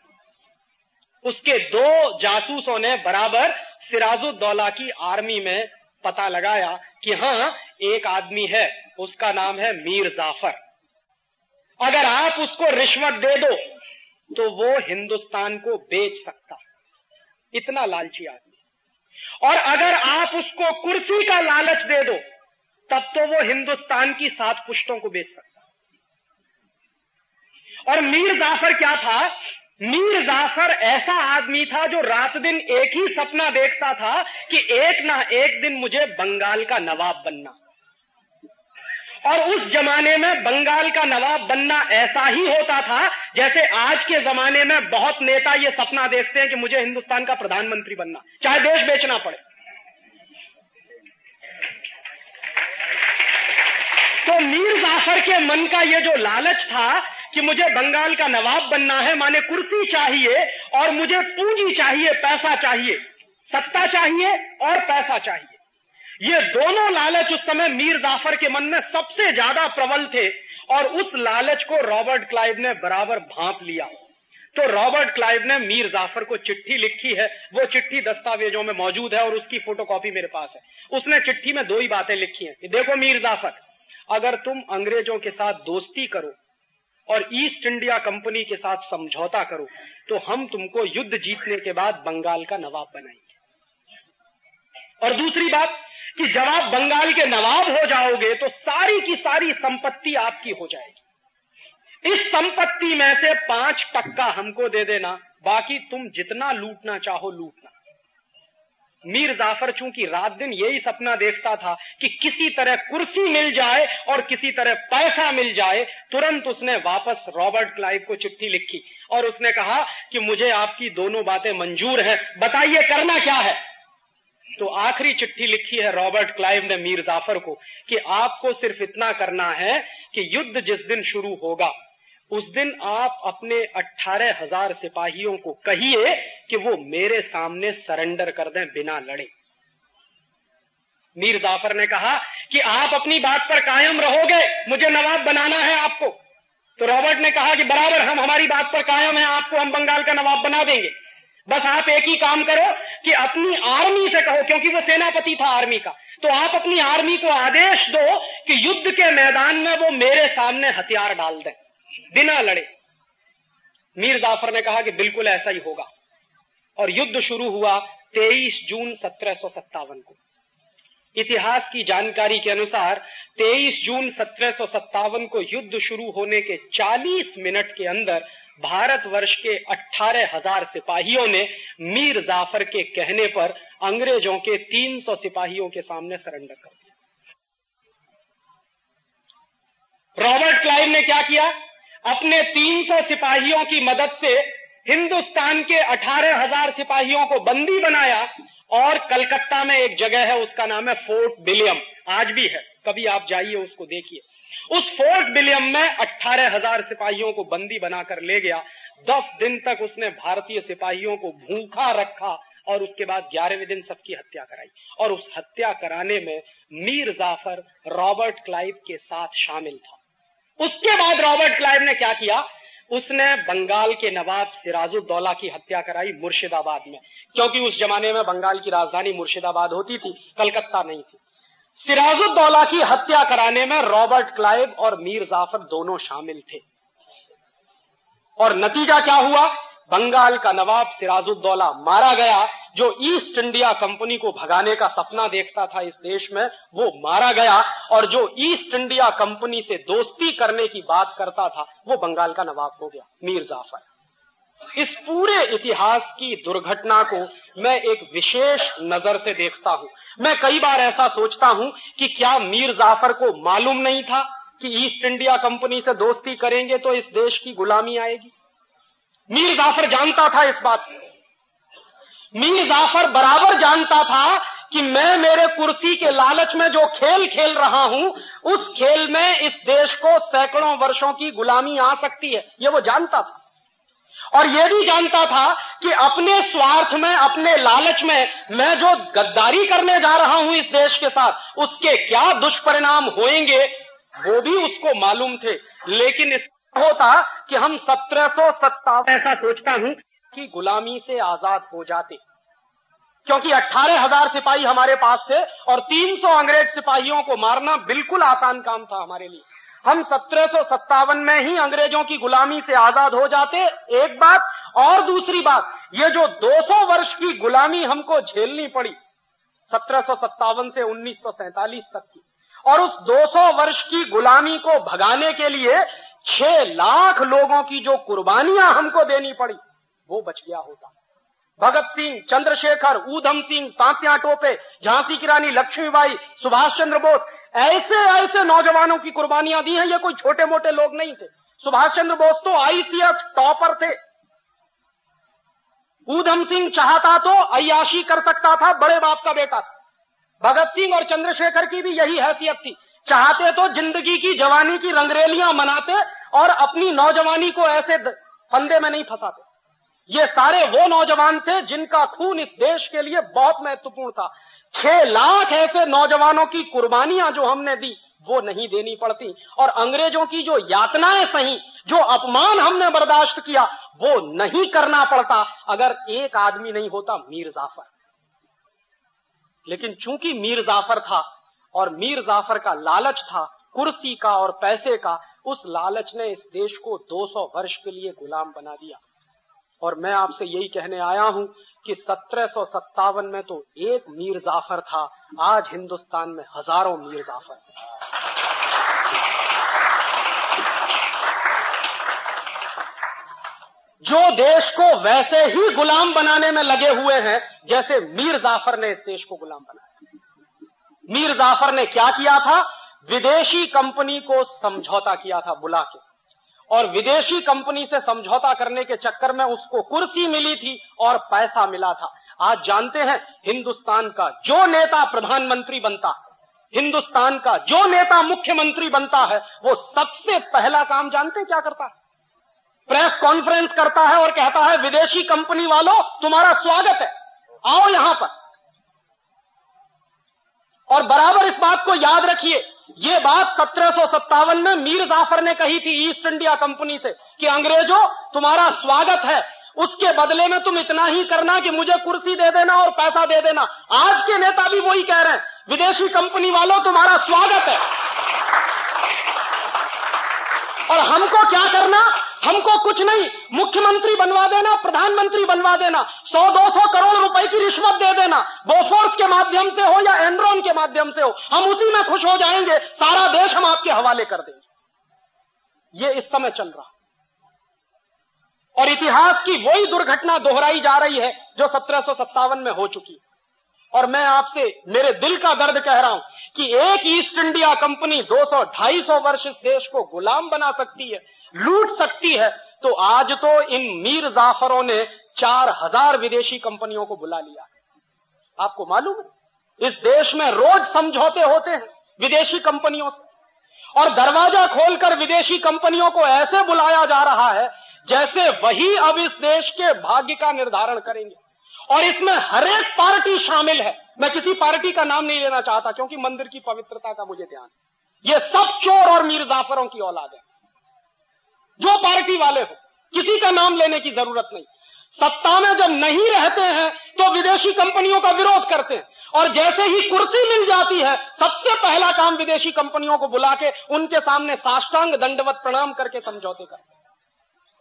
उसके दो जासूसों ने बराबर सिराजुद्दौला की आर्मी में पता लगाया कि हाँ, एक आदमी है, उसका नाम है मीर जाफ़र। अगर आप उसको रिश्वत दे दो तो वो हिंदुस्तान को बेच सकता इतना लालची आदमी। और अगर आप उसको कुर्सी का लालच दे दो, तब तो वो हिंदुस्तान की सात पुष्टों को बेच सकता और मीर जाफ़र क्या था? मीर जाफ़र ऐसा आदमी था जो रात दिन एक ही सपना देखता था कि एक ना एक दिन मुझे बंगाल का नवाब बनना। और उस जमाने में बंगाल का नवाब बनना ऐसा ही होता था जैसे आज के जमाने में बहुत नेता ये सपना देखते हैं कि मुझे हिंदुस्तान का प्रधानमंत्री बनना। चाहे देश बेचना पड़े। तो मीर जाफ़र के मन का ये जो लालच था कि मुझे बंगाल का नवाब बनना है, माने कुर्सी चाहिए और मुझे पूंजी चाहिए, पैसा चाहिए। सत्ता चाहिए और पैसा चाहिए। ये दोनों लालच उस समय मीर जाफ़र के मन में सबसे ज़्यादा प्रबल थे और उस लालच को रॉबर्ट क्लाइव ने बराबर भांप लिया। तो रॉबर्ट क्लाइव ने मीर जाफ़र को चिट्ठी लिखी है, वो चिट्ठी दस्तावेजों में मौजूद है और उसकी फोटोकॉपी मेरे पास है। उसने चिट्ठी में दो ही बातें लिखी हैं देखो मीर जाफ़र, अगर तुम अंग्रेज़ों के साथ दोस्ती करो और ईस्ट इंडिया कंपनी के साथ समझौता करो तो हम तुमको युद्ध जीतने के बाद बंगाल का नवाब बनाएँगे। और दूसरी बात कि जब आप बंगाल के नवाब हो जाओगे तो सारी की सारी संपत्ति आपकी हो जाएगी। इस संपत्ति में से पाँच टक्का हमको दे देना, बाकी तुम जितना लूटना चाहो लूटना। मीर जाफ़र चूँकि रात दिन यही सपना देखता था कि किसी तरह कुर्सी मिल जाए और किसी तरह पैसा मिल जाए, तुरंत उसने वापस रॉबर्ट क्लाइव को चिट्ठी लिखी और उसने कहा कि मुझे आपकी दोनों बातें मंजूर हैं। बताइए करना क्या है? तो आखिरी चिट्ठी लिखी है रॉबर्ट क्लाइव ने मीर जाफ़र को कि आपको सिर्फ़ इतना करना है कि युद्ध जिस दिन शुरू होगा, उस दिन आप अपने अट्ठारह हज़ार सिपाहियों को कहिए कि वो मेरे सामने सरेंडर कर दें बिना लड़े। मीर जाफ़र ने कहा कि आप अपनी बात पर कायम रहोगे, मुझे नवाब बनाना है आपको। तो रॉबर्ट ने कहा कि बराबर, हम हमारी बात पर कायम है, आपको हम बंगाल का नवाब बना देंगे। बस आप एक ही काम करो कि अपनी आर्मी से कहो, क्योंकि वो सेनापति था आर्मी का। तो आप अपनी आर्मी को आदेश दो कि युद्ध के मैदान में वो मेरे सामने हथियार डाल दें। बिना लड़े। मीर जाफ़र ने कहा कि बिल्कुल ऐसा ही होगा। और युद्ध शुरू हुआ 23 जून सत्रह सौ सत्तावन को। इतिहास की जानकारी के अनुसार 23 जून सत्रह सौ सत्तावन को युद्ध शुरू होने के 40 मिनट के अंदर भारतवर्ष के अट्ठारह हज़ार सिपाहियों ने मीर जाफ़र के कहने पर अंग्रेज़ों के 300 सिपाहियों के सामने सरेंडर कर दिया। रॉबर्ट क्लाइव ने क्या किया? अपने 300 सिपाहियों की मदद से हिंदुस्तान के अठारह हज़ार सिपाहियों को बंदी बनाया और कलकत्ता में एक जगह है, उसका नाम है फोर्ट विलियम। आज भी है। कभी आप जाइए, उसको देखिए। उस फोर्ट विलियम में अट्ठारह हज़ार सिपाहियों को बंदी बनाकर ले गया। दस दिन तक उसने भारतीय सिपाहियों को भूखा रखा और उसके बाद ग्यारहवें दिन सबकी हत्या कराई। और उस हत्या कराने में मीर जाफ़र रॉबर्ट क्लाइव के साथ शामिल था। उसके बाद रॉबर्ट क्लाइव ने क्या किया? उसने बंगाल के नवाब सिराजुद्दौला की हत्या कराई मुर्शिदाबाद में। क्योंकि उस जमाने में बंगाल की राजधानी मुर्शिदाबाद होती थी, कलकत्ता नहीं थी। सिराजुद्दौला की हत्या कराने में रॉबर्ट क्लाइव और मीर जाफ़र दोनों शामिल थे। और नतीजा क्या हुआ? बंगाल का नवाब सिराजुद्दौला मारा गया, जो ईस्ट इंडिया कंपनी को भगाने का सपना देखता था इस देश में, वो मारा गया और जो ईस्ट इंडिया कंपनी से दोस्ती करने की बात करता था, वो बंगाल का नवाब हो गया, मीर जाफ़र। इस पूरे इतिहास की दुर्घटना को मैं एक विशेष नज़र से देखता हूँ। मैं कई बार ऐसा सोचता हूँ कि क्या मीर जाफ़र को मालूम नहीं था कि ईस्ट इंडिया कंपनी से दोस्ती करेंगे तो इस देश की गुलामी आएगी। मीर जाफ़र जानता था इस बात को। मीर जाफ़र बराबर जानता था कि मैं मेरे कुर्सी के लालच में जो खेल खेल रहा हूँ, उस खेल में इस देश को सैकड़ों वर्षों की गुलामी आ सकती है। ये वो जानता था। और यह भी जानता था कि अपने स्वार्थ में, अपने लालच में मैं जो गद्दारी करने जा रहा हूँ इस देश के साथ, उसके क्या दुष्परिणाम होंगे वो भी उसको मालूम थे। लेकिन इस होता कि हम सत्रह सौ सत्तावन ऐसा सोचता हूँ कि गुलामी से आज़ाद हो जाते। क्योंकि अट्ठारह हज़ार सिपाही हमारे पास थे और 300 अंग्रेज़ सिपाहियों को मारना बिल्कुल आसान काम था हमारे लिए। हम सत्रह सौ सत्तावन में ही अंग्रेज़ों की गुलामी से आज़ाद हो जाते, एक बात और दूसरी बात, ये जो 200 वर्ष की गुलामी हमको झेलनी पड़ी, सत्रह सौ सत्तावन से उन्नीस सौ सैंतालीस तक की, और उस 200 वर्ष की गुलामी को भगाने के लिए छह लाख लोगों की जो कुर्बानियाँ हमको देनी पड़ी, वो बच गया होता। भगत सिंह, चंद्रशेखर, ऊधम सिंह, तांत्या टोपे, झांसी की रानी लक्ष्मीबाई सुभाष चंद्र बोस ऐसे ऐसे नौजवानों की कुर्बानियाँ दी हैं, ये कोई छोटे मोटे लोग नहीं थे। सुभाष चंद्र बोस तो आईसीएस टॉपर थे। ऊधम सिंह चाहता तो अयाशी कर सकता था, बड़े बाप का बेटा भगत सिंह और चंद्रशेखर की भी यही हैसियत थी। चाहते तो ज़िंदगी की जवानी की रंगरेलियाँ मनाते और अपनी नौजवानी को ऐसे फंदे में नहीं फंसाते। ये सारे वो नौजवान थे जिनका खून इस देश के लिए बहुत महत्वपूर्ण था। छह लाख ऐसे नौजवानों की कुर्बानियाँ जो हमने दी, वो नहीं देनी पड़ती। और अंग्रेज़ों की जो यातनाएँ सही, जो अपमान हमने बर्दाश्त किया, वो नहीं करना पड़ता। अगर एक आदमी नहीं होता, मीर जाफ़र। लेकिन चूँकि मीर जाफ़र था, और मीर जाफ़र का लालच था, कुर्सी का और पैसे का, उस लालच ने इस देश को 200 वर्ष के लिए गुलाम बना दिया। और मैं आपसे यही कहने आया हूँ कि सत्रह सौ सत्तावन में तो एक मीर जाफ़र था, आज हिंदुस्तान में हज़ारों मीर जाफ़र जो देश को वैसे ही गुलाम बनाने में लगे हुए हैं, जैसे मीर जाफ़र ने इस देश को गुलाम बनाया। मीर जाफ़र ने क्या किया था? विदेशी कंपनी को समझौता किया था बुला के। और विदेशी कंपनी से समझौता करने के चक्कर में उसको कुर्सी मिली थी और पैसा मिला था। आज जानते हैं, हिंदुस्तान का जो नेता प्रधानमंत्री बनता है, हिंदुस्तान का जो नेता मुख्यमंत्री बनता है, वो सबसे पहला काम जानते क्या करता है? प्रेस कॉन्फ्रेंस करता है और कहता है, विदेशी कंपनी वालों, तुम्हारा स्वागत है। आओ यहाँ पर। और बराबर इस बात को याद रखिए ये बात सत्रह सौ सत्तावन में मीर जाफ़र ने कही थी ईस्ट इंडिया कंपनी से कि अंग्रेज़ों, तुम्हारा स्वागत है। उसके बदले में तुम इतना ही करना कि मुझे कुर्सी दे देना और पैसा दे देना। आज के नेता भी वही कह रहे हैं, विदेशी कंपनी वालों, तुम्हारा स्वागत है। और हमको क्या करना? हमको कुछ नहीं। मुख्यमंत्री बनवा देना, प्रधानमंत्री बनवा देना। सौ, दो सौ करोड़ रुपए की रिश्वत दे देना। बोफोर्स के माध्यम से हो या एनरॉन के माध्यम से हो, हम उसी में खुश हो जाएँगे। सारा देश हम आपके हवाले कर देंगे। ये इस समय चल रहा और इतिहास की वही दुर्घटना दोहराई जा रही है, जो सत्रह सौ सत्तावन में हो चुकी है। और मैं आपसे, मेरे दिल का दर्द कह रहा हूँ कि एक ईस्ट इंडिया कंपनी 200 250 वर्ष इस देश को गुलाम बना सकती है। लूट सकती है तो आज तो इन मीर जाफरों ने चार हज़ार विदेशी कंपनियों को बुला लिया है। आपको मालूम है? इस देश में रोज समझौते होते हैं विदेशी कंपनियों से। और दरवाज़ा खोलकर विदेशी कंपनियों को ऐसे बुलाया जा रहा है जैसे वही अब इस देश के भाग्य का निर्धारण करेंगे। और इसमें हरेक पार्टी शामिल है। मैं किसी पार्टी का नाम नहीं लेना चाहता, क्योंकि मंदिर की पवित्रता का मुझे ध्यान ये सब चोर और मीर जाफरों की औलाद है। जो पार्टी वाले हो, किसी का नाम लेने की ज़रूरत नहीं। सत्ता में जब नहीं रहते हैं तो विदेशी कंपनियों का विरोध करते हैं। और जैसे ही कुर्सी मिल जाती है, सबसे पहला काम विदेशी कंपनियों को बुला के उनके सामने साष्टांग दंडवत प्रणाम करके समझौते करते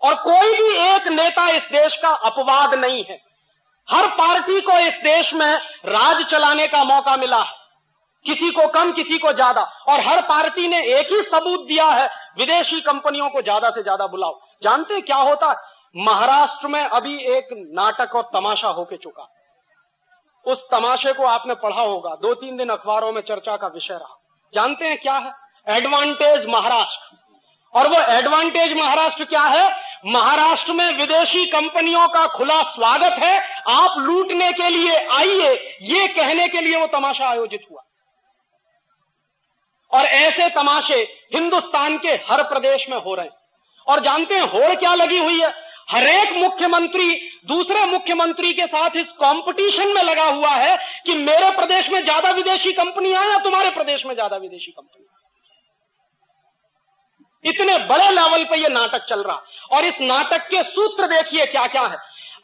और कोई भी एक नेता इस देश का अपवाद नहीं है। हर पार्टी को इस देश में राज चलाने का मौका मिला है। किसी को कम, किसी को ज़्यादा। और हर पार्टी ने एक ही सबूत दिया है विदेशी कंपनियों को ज़्यादा से ज़्यादा बुलाओ। जानते क्या होता? महाराष्ट्र में अभी एक नाटक और तमाशा होके चुका। उस तमाशे को आपने पढ़ा होगा। दो तीन दिन अखबारों में चर्चा का विषय रहा। जानते हैं क्या है? एडवांटेज महाराष्ट्र। और वो एडवांटेज महाराष्ट्र क्या है? महाराष्ट्र में विदेशी कंपनियों का खुला स्वागत है। आप लूटने के लिए आइए। ये कहने के लिए वो तमाशा आयोजित हुआ। और ऐसे तमाशे हिंदुस्तान के हर प्रदेश में हो रहे हैं। और जानते हैं होड़ क्या लगी हुई है? हरेक मुख्यमंत्री, दूसरे मुख्यमंत्री के साथ इस कंपटीशन में लगा हुआ है कि मेरे प्रदेश में ज़्यादा विदेशी कंपनियाँ या तुम्हारे प्रदेश में ज़्यादा विदेशी कंपनी? इतने बड़े लेवल पर यह नाटक चल रहा। और इस नाटक के सूत्र देखिए क्या क्या है।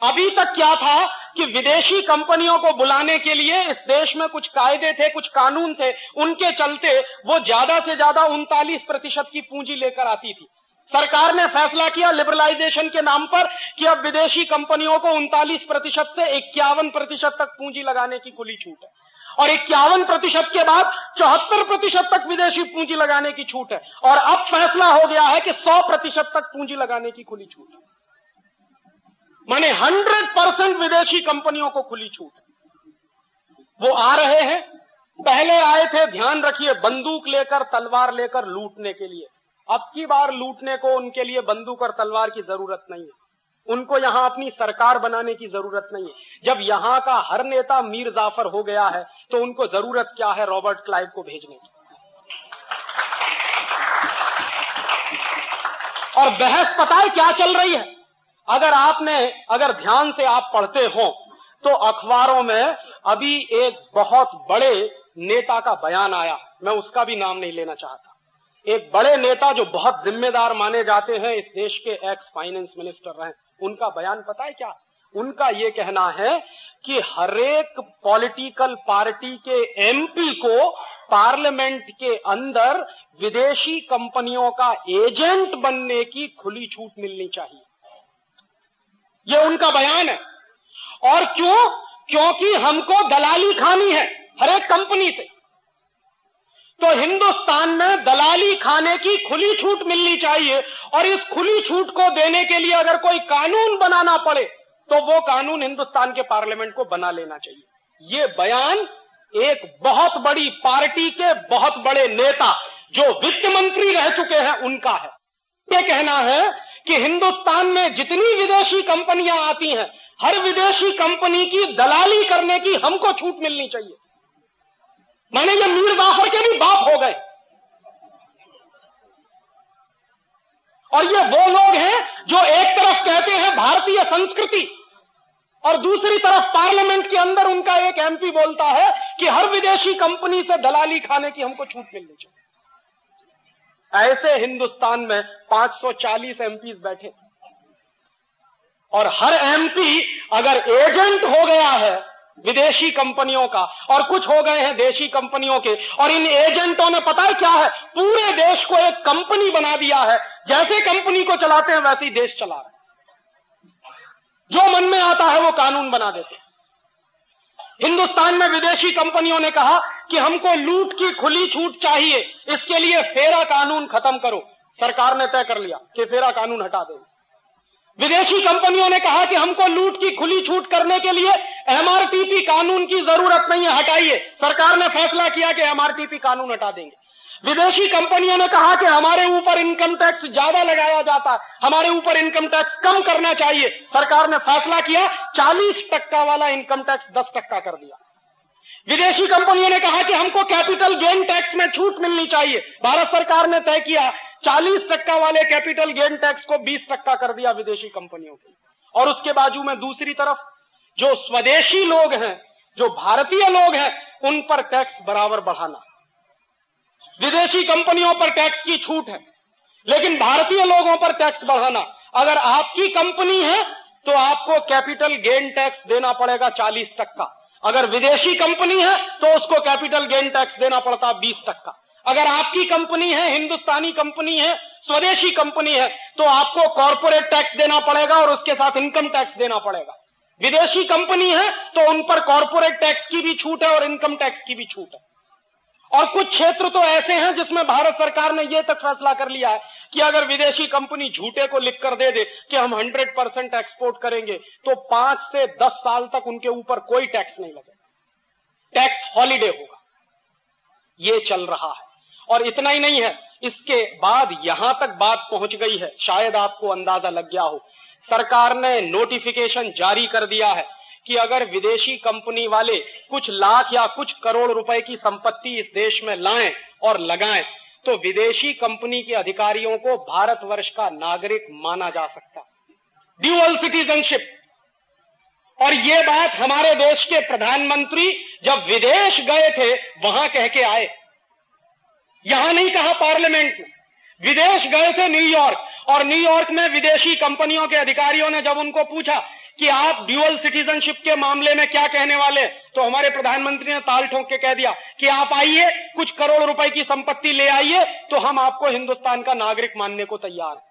अभी तक क्या था कि विदेशी कंपनियों को बुलाने के लिए इस देश में कुछ कायदे थे, कुछ कानून थे, उनके चलते वो ज़्यादा से ज़्यादा उनतालीस प्रतिशत की पूंजी लेकर आती थी। सरकार ने फैसला किया लिबरलाइजेशन के नाम पर कि अब विदेशी कंपनियों को उनतालीस प्रतिशत से इक्यावन प्रतिशत तक पूंजी लगाने की खुली छूट है। और इक्यावन प्रतिशत के बाद चौहत्तर प्रतिशत तक विदेशी पूंजी लगाने की छूट है। और अब फैसला हो गया है कि सौ प्रतिशत तक पूंजी लगाने की खुली छूट है। माने हंड्रेड परसेंट विदेशी कंपनियों को खुली छूट। वो आ रहे हैं, पहले आए थे, ध्यान रखिए, बंदूक लेकर, तलवार लेकर लूटने के लिए। अब की बार लूटने को उनके लिए बंदूक और तलवार की ज़रूरत नहीं है। उनको यहाँ अपनी सरकार बनाने की ज़रूरत नहीं है। जब यहाँ का हर नेता मीर जाफ़र हो गया है तो उनको ज़रूरत क्या है रॉबर्ट क्लाइव को भेजने की? और बहस पता है क्या चल रही है? अगर आपने, अगर ध्यान से आप पढ़ते हो तो अखबारों में अभी एक बहुत बड़े नेता का बयान आया। मैं उसका भी नाम नहीं लेना चाहता। एक बड़े नेता जो बहुत जिम्मेदार माने जाते हैं, इस देश के एक्स फाइनेंस मिनिस्टर रहे। उनका बयान पता है क्या? उनका ये कहना है कि हरेक पॉलिटिकल पार्टी के एमपी को पार्लियामेंट के अंदर विदेशी कंपनियों का एजेंट बनने की खुली छूट मिलनी चाहिए। ये उनका बयान है। और क्यों? क्योंकि हमको दलाली खानी है हरेक कंपनी से। तो हिंदुस्तान में दलाली खाने की खुली छूट मिलनी चाहिए, और इस खुली छूट को देने के लिए अगर कोई कानून बनाना पड़े तो वो कानून हिंदुस्तान के पार्लियामेंट को बना लेना चाहिए। ये बयान एक बहुत बड़ी पार्टी के बहुत बड़े नेता, जो वित्त मंत्री रह चुके हैं, उनका है। ये कहना है कि हिंदुस्तान में जितनी विदेशी कंपनियाँ आती हैं, हर विदेशी कंपनी की दलाली करने की हमको छूट मिलनी चाहिए। माने ये मीर जाफ़र के भी बाप हो गए। और ये वो लोग हैं जो एक तरफ़ कहते हैं भारतीय संस्कृति और दूसरी तरफ़ पार्लियामेंट के अंदर उनका एक एमपी बोलता है कि हर विदेशी कंपनी से दलाली खाने की हमको छूट मिलनी चाहिए। ऐसे हिंदुस्तान में 540 एमपीज बैठे और हर एमपी अगर एजेंट हो गया है विदेशी कंपनियों का, और कुछ हो गए हैं देशी कंपनियों के, और इन एजेंटों ने पता है क्या है? पूरे देश को एक कंपनी बना दिया है। जैसे कंपनी को चलाते हैं, वैसे ही देश चला रहे जो मन में आता है, वो कानून बना देते हिंदुस्तान में विदेशी कंपनियों ने कहा कि हमको लूट की खुली छूट चाहिए। इसके लिए फेरा कानून खत्म करो। सरकार ने तय कर लिया कि फेरा कानून हटा देंगे विदेशी कंपनियों ने कहा कि हमको लूट की खुली छूट करने के लिए एमआरटीपी कानून की ज़रूरत नहीं है, हटाइए। सरकार ने फैसला किया कि एमआरटीपी कानून हटा देंगे। विदेशी कंपनियों ने कहा कि हमारे ऊपर इनकम टैक्स ज़्यादा लगाया जाता है। हमारे ऊपर इनकम टैक्स कम करना चाहिए। सरकार ने फैसला किया, चालीस टक्का वाला इनकम टैक्स दस टक्का कर दिया। विदेशी कंपनियों ने कहा कि हमको कैपिटल गेन टैक्स में छूट मिलनी चाहिए। भारत सरकार ने तय किया, चालीस टक्का वाले कैपिटल गेन टैक्स को बीस टक्का कर दिया विदेशी कंपनियों के और उसके बाजू में दूसरी तरफ़, जो स्वदेशी लोग हैं, जो भारतीय लोग हैं, उन पर टैक्स बराबर बढ़ाना। विदेशी कंपनियों पर टैक्स की छूट है। लेकिन भारतीय लोगों पर टैक्स बढ़ाना, अगर आपकी कंपनी है तो आपको कैपिटल गेन टैक्स देना पड़ेगा चालीस टक्का। अगर विदेशी कंपनी है तो उसको कैपिटल गेन टैक्स देना पड़ता बीस टक्का। अगर आपकी कंपनी है, हिंदुस्तानी कंपनी है, स्वदेशी कंपनी है तो आपको कॉरपोरेट टैक्स देना पड़ेगा और उसके साथ इनकम टैक्स देना पड़ेगा। विदेशी कंपनी है तो उन पर कॉरपोरेट टैक्स की भी छूट है और इनकम टैक्स की भी छूट है। और कुछ क्षेत्र तो ऐसे हैं जिसमें भारत सरकार ने यह तक फैसला कर लिया है कि अगर विदेशी कंपनी झूठे को लिखकर दे दे कि हम 100 परसेंट एक्सपोर्ट करेंगे तो पाँच से दस साल तक उनके ऊपर कोई टैक्स नहीं लगेगा। टैक्स हॉलीडे होगा। ये चल रहा है। और इतना ही नहीं है, इसके बाद यहाँ तक बात पहुँच गई है। शायद आपको अंदाज़ा लग गया हो। सरकार ने नोटिफिकेशन जारी कर दिया है। कि अगर विदेशी कंपनी वाले कुछ लाख या कुछ करोड़ रुपए की संपत्ति इस देश में लाएँ और लगाएँ तो विदेशी कंपनी के अधिकारियों को भारतवर्ष का नागरिक माना जा सकता। ड्यूअल सिटीजनशिप और ये बात हमारे देश के प्रधानमंत्री जब विदेश गए थे, वहाँ कह के आए। यहाँ नहीं कहा पार्लियामेंट में। विदेश गए थे न्यूयॉर्क। और न्यूयॉर्क में विदेशी कंपनियों के अधिकारियों ने जब उनको पूछा कि आप ड्यूअल सिटीजनशिप के मामले में क्या कहने वाले? तो हमारे प्रधानमंत्री ने ताल ठोक के कह दिया कि आप आइए, कुछ करोड़ रुपए की संपत्ति ले आइए तो हम आपको हिंदुस्तान का नागरिक मानने को तैयार हैं।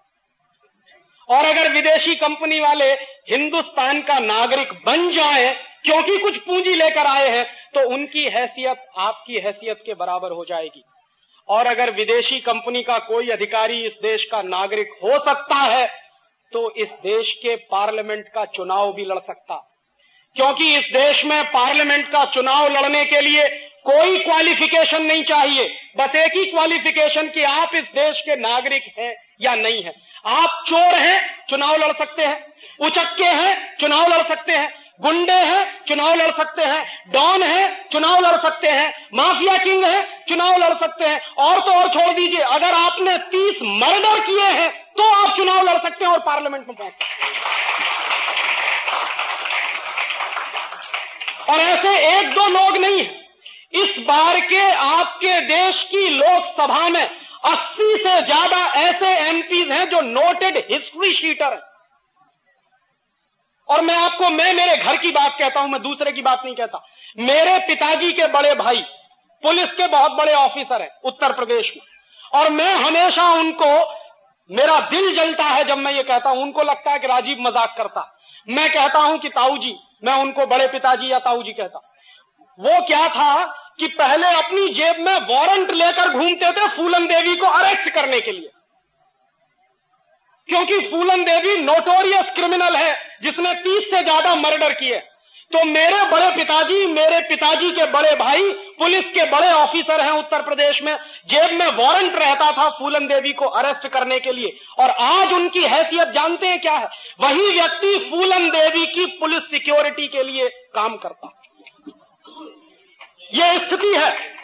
और अगर विदेशी कंपनी वाले हिंदुस्तान का नागरिक बन जाए, क्योंकि कुछ पूंजी लेकर आए हैं तो उनकी हैसियत आपकी हैसियत के बराबर हो जाएगी। और अगर विदेशी कंपनी का कोई अधिकारी इस देश का नागरिक हो सकता है तो इस देश के पार्लियामेंट का चुनाव भी लड़ सकता। क्योंकि इस देश में पार्लियामेंट का चुनाव लड़ने के लिए कोई क्वालिफिकेशन नहीं चाहिए। बस एक ही क्वालिफिकेशन कि आप इस देश के नागरिक हैं या नहीं है। आप चोर हैं, चुनाव लड़ सकते हैं। उचक्के हैं, चुनाव लड़ सकते हैं। गुंडे हैं, चुनाव लड़ सकते हैं। डॉन है, चुनाव लड़ सकते हैं। माफिया किंग है, चुनाव लड़ सकते हैं। और तो और छोड़ दीजिए। अगर आपने तीस मर्डर किए हैं तो आप चुनाव लड़ सकते हैं और पार्लियामेंट में पहुँच सकते हैं। और ऐसे एक दो लोग नहीं है इस बार के आपके देश की लोकसभा में 80 से ज़्यादा ऐसे एमपीज हैं जो नोटेड हिस्ट्री शीटर हैं। और मैं आपको, मैं मेरे घर की बात कहता हूँ, मैं दूसरे की बात नहीं कहता। मेरे पिताजी के बड़े भाई, पुलिस के बहुत बड़े ऑफिसर हैं उत्तर प्रदेश में। और मैं हमेशा उनको मेरा दिल जलता है जब मैं ये कहता हूँ, उनको लगता है कि राजीव मज़ाक करता। मैं कहता हूँ कि ताऊ जी मैं उनको बड़े पिताजी या ताऊ जी कहता। वो क्या था कि पहले अपनी जेब में वारंट लेकर घूमते थे फूलन देवी को अरेस्ट करने के लिए। क्योंकि फूलन देवी नोटोरियस क्रिमिनल है, जिसने तीस से ज़्यादा मर्डर किए। तो मेरे बड़े पिताजी, मेरे पिताजी के बड़े भाई, पुलिस के बड़े ऑफिसर हैं उत्तर प्रदेश में। जेब में वारंट रहता था फूलन देवी को अरेस्ट करने के लिए। और आज उनकी हैसियत जानते हैं क्या है? वही व्यक्ति फूलन देवी की पुलिस सिक्योरिटी के लिए काम करता। ये स्थिति है।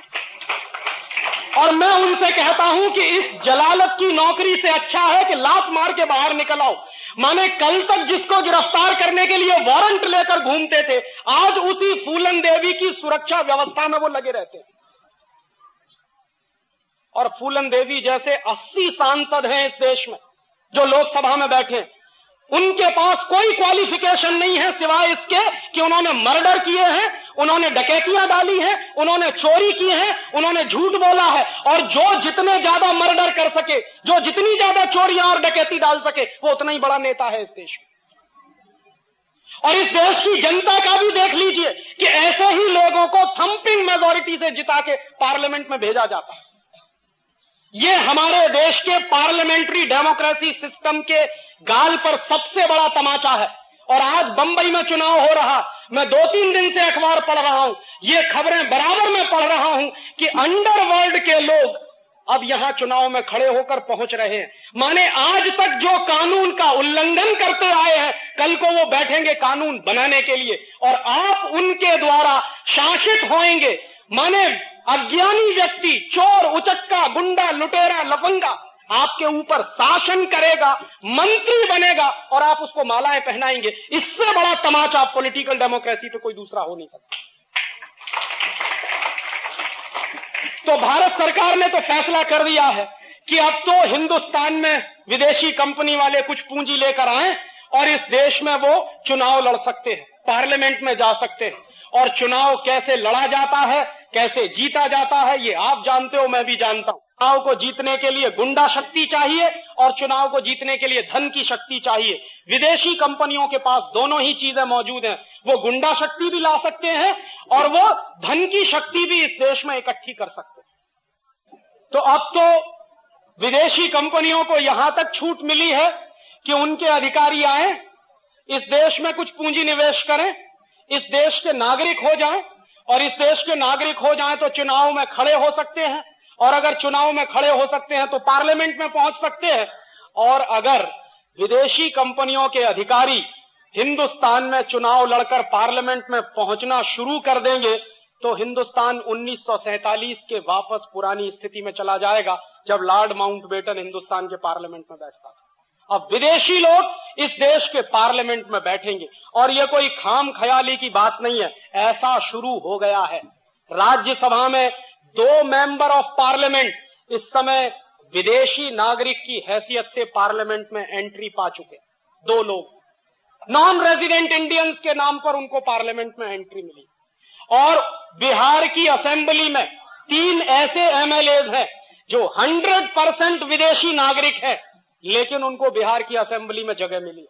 और मैं उनसे कहता हूँ कि इस जलालत की नौकरी से अच्छा है कि लात मार के बाहर निकल आओ। माने कल तक जिसको गिरफ़्तार करने के लिए वारंट लेकर घूमते थे, आज उसी फूलन देवी की सुरक्षा व्यवस्था में वो लगे रहते हैं। और फूलन देवी जैसे 80 सांसद हैं इस देश में, जो लोकसभा में बैठे हैं। उनके पास कोई क्वालिफिकेशन नहीं है सिवाय इसके कि उन्होंने मर्डर किए हैं, उन्होंने डकैतियाँ डाली हैं, उन्होंने चोरी की है, उन्होंने झूठ बोला है। और जो जितने ज़्यादा मर्डर कर सके, जो जितनी ज़्यादा चोरियाँ और डकैती डाल सके, वो उतना ही बड़ा नेता है इस देश में और इस देश की जनता का भी देख लीजिए कि ऐसे ही लोगों को थंपिंग मेजोरिटी से जिता के पार्लियामेंट में भेजा जाता है। ये हमारे देश के पार्लियामेंट्री डेमोक्रेसी सिस्टम के गाल पर सबसे बड़ा तमाचा है। और आज बंबई में चुनाव हो रहा, मैं दो तीन दिन से अखबार पढ़ रहा हूँ। ये खबरें बराबर में पढ़ रहा हूँ कि अंडरवर्ल्ड के लोग अब यहाँ चुनाव में खड़े होकर पहुँच रहे हैं। माने आज तक जो कानून का उल्लंघन करते आए हैं, कल को वो बैठेंगे कानून बनाने के लिए। और आप उनके द्वारा शासित होंगे माने अज्ञानी व्यक्ति, चोर, उचक्का, गुंडा, लुटेरा, लफंगा, आपके ऊपर शासन करेगा, मंत्री बनेगा और आप उसको मालाएँ पहनाएँगे। इससे बड़ा तमाचा पॉलिटिकल डेमोक्रेसी पे कोई दूसरा हो नहीं सकता। तो भारत सरकार ने तो फैसला कर दिया है कि अब तो हिंदुस्तान में विदेशी कंपनी वाले कुछ पूंजी लेकर आए और इस देश में वो चुनाव लड़ सकते हैं, पार्लियामेंट में जा सकते हैं। और चुनाव कैसे लड़ा जाता है कैसे जीता जाता है ये आप जानते हो, मैं भी जानता हूँ। चुनाव को जीतने के लिए गुंडा शक्ति चाहिए और चुनाव को जीतने के लिए धन की शक्ति चाहिए। विदेशी कंपनियों के पास दोनों ही चीज़ें मौजूद हैं। वो गुंडा शक्ति भी ला सकते हैं और वो धन की शक्ति भी इस देश में इकट्ठी कर सकते हैं। तो अब तो विदेशी कंपनियों को यहाँ तक छूट मिली है कि उनके अधिकारी आए, इस देश में कुछ पूंजी निवेश करें, इस देश के नागरिक हो जाएँ और इस देश के नागरिक हो जाएँ तो चुनाव में खड़े हो सकते हैं। और अगर चुनाव में खड़े हो सकते हैं तो पार्लियामेंट में पहुँच सकते हैं। और अगर विदेशी कंपनियों के अधिकारी हिंदुस्तान में चुनाव लड़कर पार्लियामेंट में पहुँचना शुरू कर देंगे तो हिंदुस्तान उन्नीस सौ सैंतालीस के वापस पुरानी स्थिति में चला जाएगा, जब लॉर्ड माउंटबेटन हिंदुस्तान के पार्लियामेंट में बैठता था। अब विदेशी लोग इस देश के पार्लियामेंट में बैठेंगे। और ये कोई खाम ख्याली की बात नहीं है, ऐसा शुरू हो गया है। राज्यसभा में दो मेंबर ऑफ़ पार्लियामेंट इस समय विदेशी नागरिक की हैसियत से पार्लियामेंट में एंट्री पा चुके। दो लोग। नॉन रेजिडेंट इंडियंस के नाम पर उनको पार्लियामेंट में एंट्री मिली। और बिहार की असेंबली में तीन ऐसे एमएलए हैं जो 100 परसेंट विदेशी नागरिक है। लेकिन उनको बिहार की असेंबली में जगह मिली।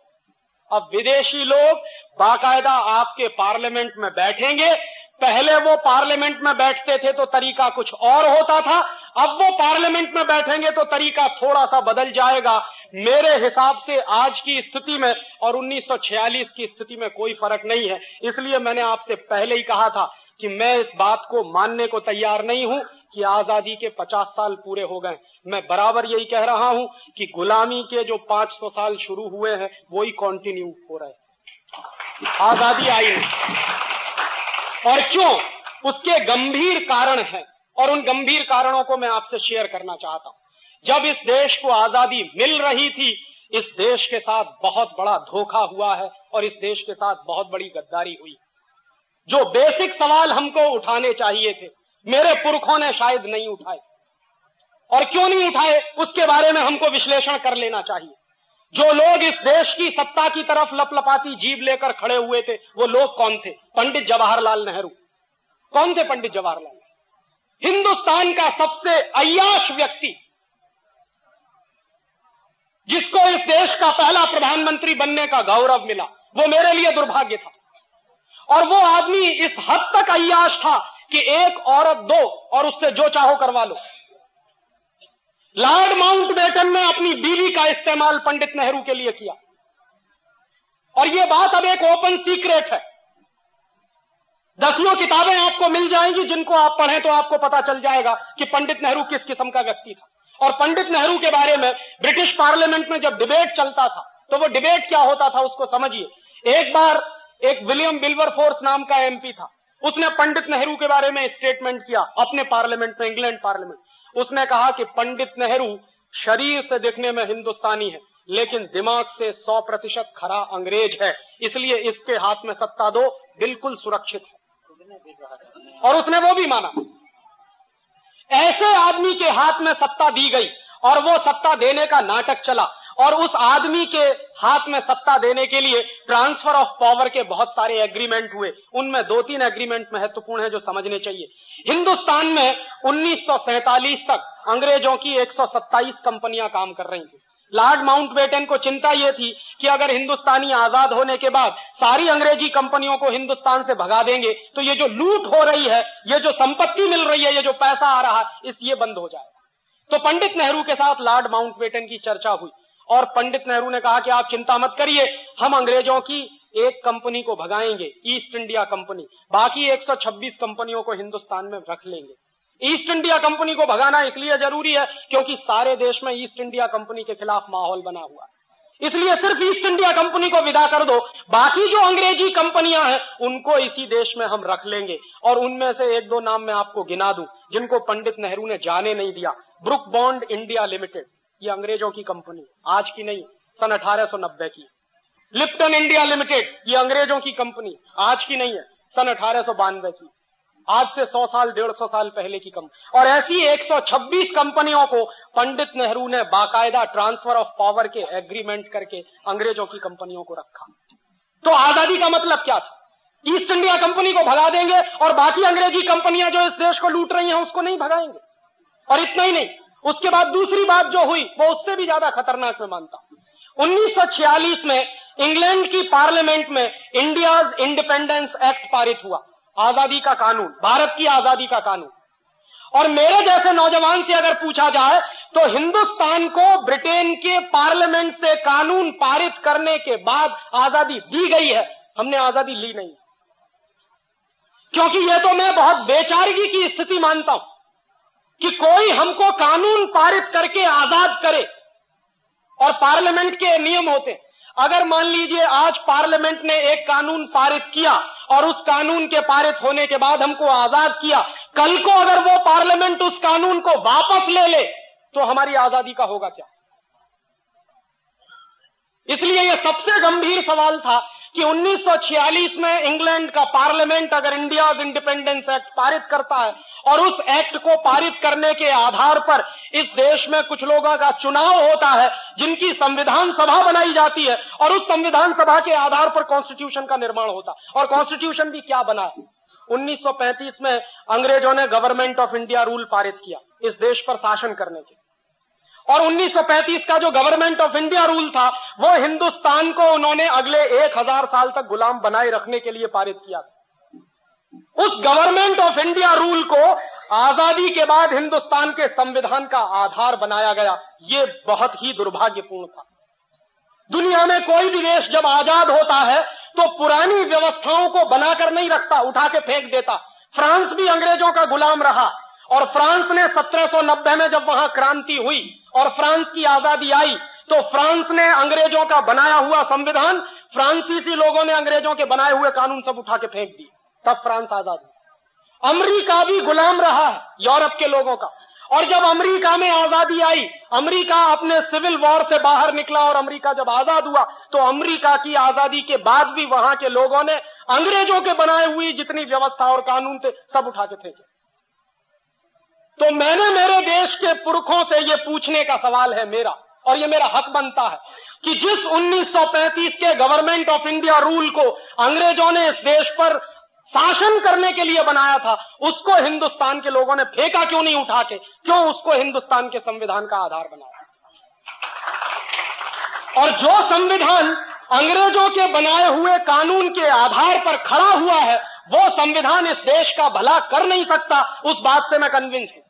अब विदेशी लोग बाकायदा आपके पार्लियामेंट में बैठेंगे। पहले वो पार्लियामेंट में बैठते थे तो तरीका कुछ और होता था। अब वो पार्लियामेंट में बैठेंगे तो तरीका थोड़ा सा बदल जाएगा। मेरे हिसाब से आज की स्थिति में और 1946 की स्थिति में कोई फ़र्क नहीं है। इसलिए मैंने आपसे पहले ही कहा था कि मैं इस बात को मानने को तैयार नहीं हूँ। कि आज़ादी के 50 साल पूरे हो गए। मैं बराबर यही कह रहा हूँ कि गुलामी के जो 500 साल शुरू हुए हैं, वही कंटिन्यू हो रहे आज़ादी आई नहीं। और क्यों? उसके गंभीर कारण हैं। और उन गंभीर कारणों को मैं आपसे शेयर करना चाहता हूँ। जब इस देश को आज़ादी मिल रही थी, इस देश के साथ बहुत बड़ा धोखा हुआ है और इस देश के साथ बहुत बड़ी गद्दारी हुई। जो बेसिक सवाल हमको उठाने चाहिए थे मेरे पुरखों ने शायद नहीं उठाए। और क्यों नहीं उठाए? उसके बारे में हमको विश्लेषण कर लेना चाहिए। जो लोग इस देश की सत्ता की तरफ़ लपलपाती जीव लेकर खड़े हुए थे, वो लोग कौन थे? पंडित जवाहरलाल नेहरू। कौन थे पंडित जवाहरलाल? हिंदुस्तान का सबसे अयाश व्यक्ति, जिसको इस देश का पहला प्रधानमंत्री बनने का गौरव मिला, वो मेरे लिए दुर्भाग्य था। और वो आदमी इस हद तक अयाश था कि एक औरत दो और उससे जो चाहो करवा लो। लॉर्ड माउंट बेटन ने अपनी बीवी का इस्तेमाल पंडित नेहरू के लिए किया। और यह बात अब एक ओपन सीक्रेट है। दसियों किताबें आपको मिल जाएँगी, जिनको आप पढ़ें तो आपको पता चल जाएगा कि पंडित नेहरू किस किस्म का व्यक्ति था। और पंडित नेहरू के बारे में ब्रिटिश पार्लियामेंट में जब डिबेट चलता था तो वो डिबेट क्या होता था उसको समझिए। एक बार एक विलियम बिल्वर फोर्स नाम का एमपी था। उसने पंडित नेहरू के बारे में स्टेटमेंट किया, अपने पार्लियामेंट में इंग्लैंड पार्लियामेंट उसने कहा कि पंडित नेहरू शरीर से देखने में हिंदुस्तानी है, लेकिन दिमाग से 100 प्रतिशत खरा अंग्रेज़ है, इसलिए इसके हाथ में सत्ता दो, बिल्कुल सुरक्षित है। और उसने वो भी माना। ऐसे आदमी के हाथ में सत्ता दी गई, और वो सत्ता देने का नाटक चला। और उस आदमी के हाथ में सत्ता देने के लिए ट्रांसफ़र ऑफ़ पावर के बहुत सारे एग्रीमेंट हुए। उनमें दो तीन एग्रीमेंट महत्वपूर्ण है जो समझने चाहिए। हिंदुस्तान में उन्नीस सौ सैंतालीस तक अंग्रेज़ों की 127 कंपनियाँ काम कर रही थी। लॉर्ड माउंटबेटन को चिंता यह थी कि अगर हिंदुस्तानी आज़ाद होने के बाद सारी अंग्रेज़ी कंपनियों को हिंदुस्तान से भगा देंगे तो ये जो लूट हो रही है, ये जो संपत्ति मिल रही है, ये जो पैसा आ रहा है, इस ये बंद हो जाएगा तो पंडित नेहरू के साथ लॉर्ड माउंटबेटन की चर्चा हुई। और पंडित नेहरू ने कहा कि आप चिंता मत करिए, हम अंग्रेज़ों की एक कंपनी को भगाएँगे, ईस्ट इंडिया कंपनी। बाकी 126 कंपनियों को हिंदुस्तान में रख लेंगे। ईस्ट इंडिया कंपनी को भगाना इसलिए ज़रूरी है क्योंकि सारे देश में ईस्ट इंडिया कंपनी के खिलाफ माहौल बना हुआ इसलिए सिर्फ़ ईस्ट इंडिया कंपनी को विदा कर दो। बाकी जो अंग्रेज़ी कंपनियाँ हैं, उनको इसी देश में हम रख लेंगे। और उनमें से एक दो नाम मैं आपको गिना दूँ, जिनको पंडित नेहरू ने जाने नहीं दिया। Brooke Bond India Limited. ये अंग्रेज़ों की कंपनी, आज की नहीं, सन 1890 की। लिप्टन इंडिया लिमिटेड, ये अंग्रेज़ों की कंपनी, आज की नहीं है, सन अठारह सौ बानबे की। आज से 100 साल, डेढ़ सौ साल पहले की कंपनी। और ऐसी 126 कंपनियों को पंडित नेहरू ने बाकायदा ट्रांसफ़र ऑफ़ पावर के एग्रीमेंट करके अंग्रेज़ों की कंपनियों को रखा। तो आज़ादी का मतलब क्या था? ईस्ट इंडिया कंपनी को भगा देंगे और बाकी अंग्रेज़ी कंपनियाँ जो इस देश को लूट रही हैं, उसको नहीं भगाएँगे। और इतना ही नहीं उसके बाद दूसरी बात जो हुई, वो उससे भी ज़्यादा खतरनाक मैं मानता हूँ। 1946 में इंग्लैंड की पार्लियामेंट में इंडियाज इंडिपेंडेंस एक्ट पारित हुआ, आज़ादी का कानून, भारत की आज़ादी का कानून। और मेरे जैसे नौजवान से अगर पूछा जाए तो हिंदुस्तान को ब्रिटेन के पार्लियामेंट से कानून पारित करने के बाद आज़ादी दी गई है, हमने आज़ादी ली नहीं। क्योंकि यह तो मैं बहुत बेचारगी की स्थिति मानता हूँ। कि कोई हमको कानून पारित करके आज़ाद करे और पार्लियामेंट के नियम होते। अगर मान लीजिए आज पार्लियामेंट ने एक कानून पारित किया और उस कानून के पारित होने के बाद हमको आज़ाद किया, कल को अगर वो पार्लियामेंट उस कानून को वापस ले ले तो हमारी आज़ादी का होगा क्या? इसलिए यह सबसे गंभीर सवाल था कि 1946 में इंग्लैंड का पार्लियामेंट अगर इंडिया इंडिपेंडेंस एक्ट पारित करता है और उस एक्ट को पारित करने के आधार पर इस देश में कुछ लोगों का चुनाव होता है, जिनकी संविधान सभा बनाई जाती है और उस संविधान सभा के आधार पर कॉन्स्टिट्यूशन का निर्माण होता है। और कॉन्स्टिट्यूशन भी क्या बना? है 1935 में अंग्रेज़ों ने गवर्नमेंट ऑफ़ इंडिया रूल पारित किया इस देश पर शासन करने के और 1935 का जो गवर्नमेंट ऑफ़ इंडिया रूल था, वो हिंदुस्तान को उन्होंने अगले एक हज़ार साल तक गुलाम बनाए रखने के लिए पारित किया था। उस गवर्नमेंट ऑफ़ इंडिया रूल को आज़ादी के बाद हिंदुस्तान के संविधान का आधार बनाया गया, ये बहुत ही दुर्भाग्यपूर्ण था। दुनिया में कोई भी देश जब आज़ाद होता है तो पुरानी व्यवस्थाओं को बनाकर नहीं रखता उठा के फेंक देता। फ्रांस भी अंग्रेज़ों का गुलाम रहा, और फ्रांस ने 1790 में जब वहाँ क्रांति हुई और फ्रांस की आज़ादी आई तो फ्रांस ने अंग्रेज़ों का बनाया हुआ संविधान, फ्रांसीसी लोगों ने अंग्रेज़ों के बनाए हुए कानून सब उठा के फेंक दिए। तब फ्रांस आज़ाद हुआ। अमरीका भी गुलाम रहा है, यूरोप के लोगों का। और जब अमेरिका में आज़ादी आई, अमेरिका अपने सिविल वॉर से बाहर निकला और अमेरिका जब आज़ाद हुआ तो अमेरिका की आज़ादी के बाद भी वहाँ के लोगों ने अंग्रेज़ों के बनाए हुई जितनी व्यवस्था और कानून थे, सब उठा के फेंके। तो मैंने मेरे देश के पुरखों से ये पूछने का सवाल है मेरा, और ये मेरा हक बनता है कि जिस 1935 के गवर्नमेंट ऑफ़ इंडिया रूल को अंग्रेज़ों ने इस देश पर शासन करने के लिए बनाया था, उसको हिंदुस्तान के लोगों ने फेंका क्यों नहीं उठा के? क्यों उसको हिंदुस्तान के संविधान का आधार बनाया? और जो संविधान अंग्रेज़ों के बनाए हुए कानून के आधार पर खड़ा हुआ है, वो संविधान इस देश का भला कर नहीं सकता, उस बात से मैं कन्विंस हूँ।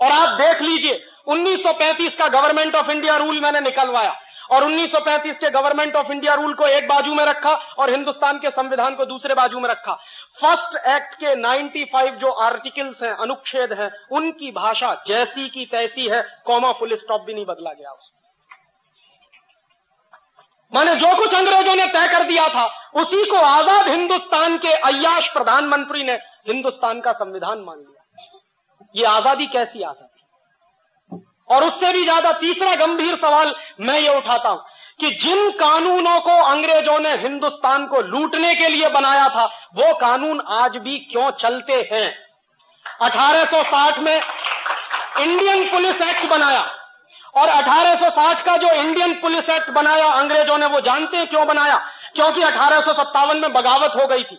और आप देख लीजिए 1935 का गवर्नमेंट ऑफ़ इंडिया रूल मैंने निकलवाया और 1935 के गवर्नमेंट ऑफ़ इंडिया रूल को एक बाजू में रखा और हिंदुस्तान के संविधान को दूसरे बाजू में रखा। फ़र्स्ट एक्ट के 95 जो आर्टिकल्स हैं, अनुच्छेद हैं, उनकी भाषा जैसी की तैसी है कॉमा फुल स्टॉप भी नहीं बदला गया उसमें। माने जो कुछ अंग्रेज़ों ने तय कर दिया था, उसी को आज़ाद हिंदुस्तान के अयाश प्रधानमंत्री ने हिंदुस्तान का संविधान मान लिया। ये आज़ादी कैसी आज़ादी और उससे भी ज़्यादा तीसरा गंभीर सवाल मैं ये उठाता हूँ कि जिन कानूनों को अंग्रेज़ों ने हिंदुस्तान को लूटने के लिए बनाया था, वो कानून आज भी क्यों चलते हैं? 1860 में इंडियन पुलिस एक्ट बनाया और 1860 का जो इंडियन पुलिस एक्ट बनाया अंग्रेज़ों ने, वो जानते हैं क्यों बनाया? क्योंकि अठारह सौ सत्तावन में बगावत हो गई थी।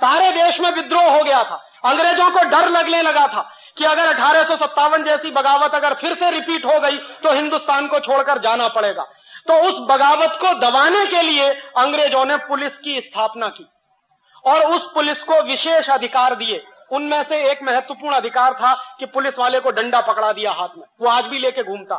सारे देश में विद्रोह हो गया था। अंग्रेज़ों को डर लगने लगा था। कि अगर अठारह सौ सत्तावन जैसी बगावत अगर फिर से रिपीट हो गई तो हिंदुस्तान को छोड़कर जाना पड़ेगा। तो उस बगावत को दबाने के लिए अंग्रेज़ों ने पुलिस की स्थापना की और उस पुलिस को विशेष अधिकार दिए। उनमें से एक महत्वपूर्ण अधिकार था कि पुलिस वाले को डंडा पकड़ा दिया हाथ में। वो आज भी लेके घूमता।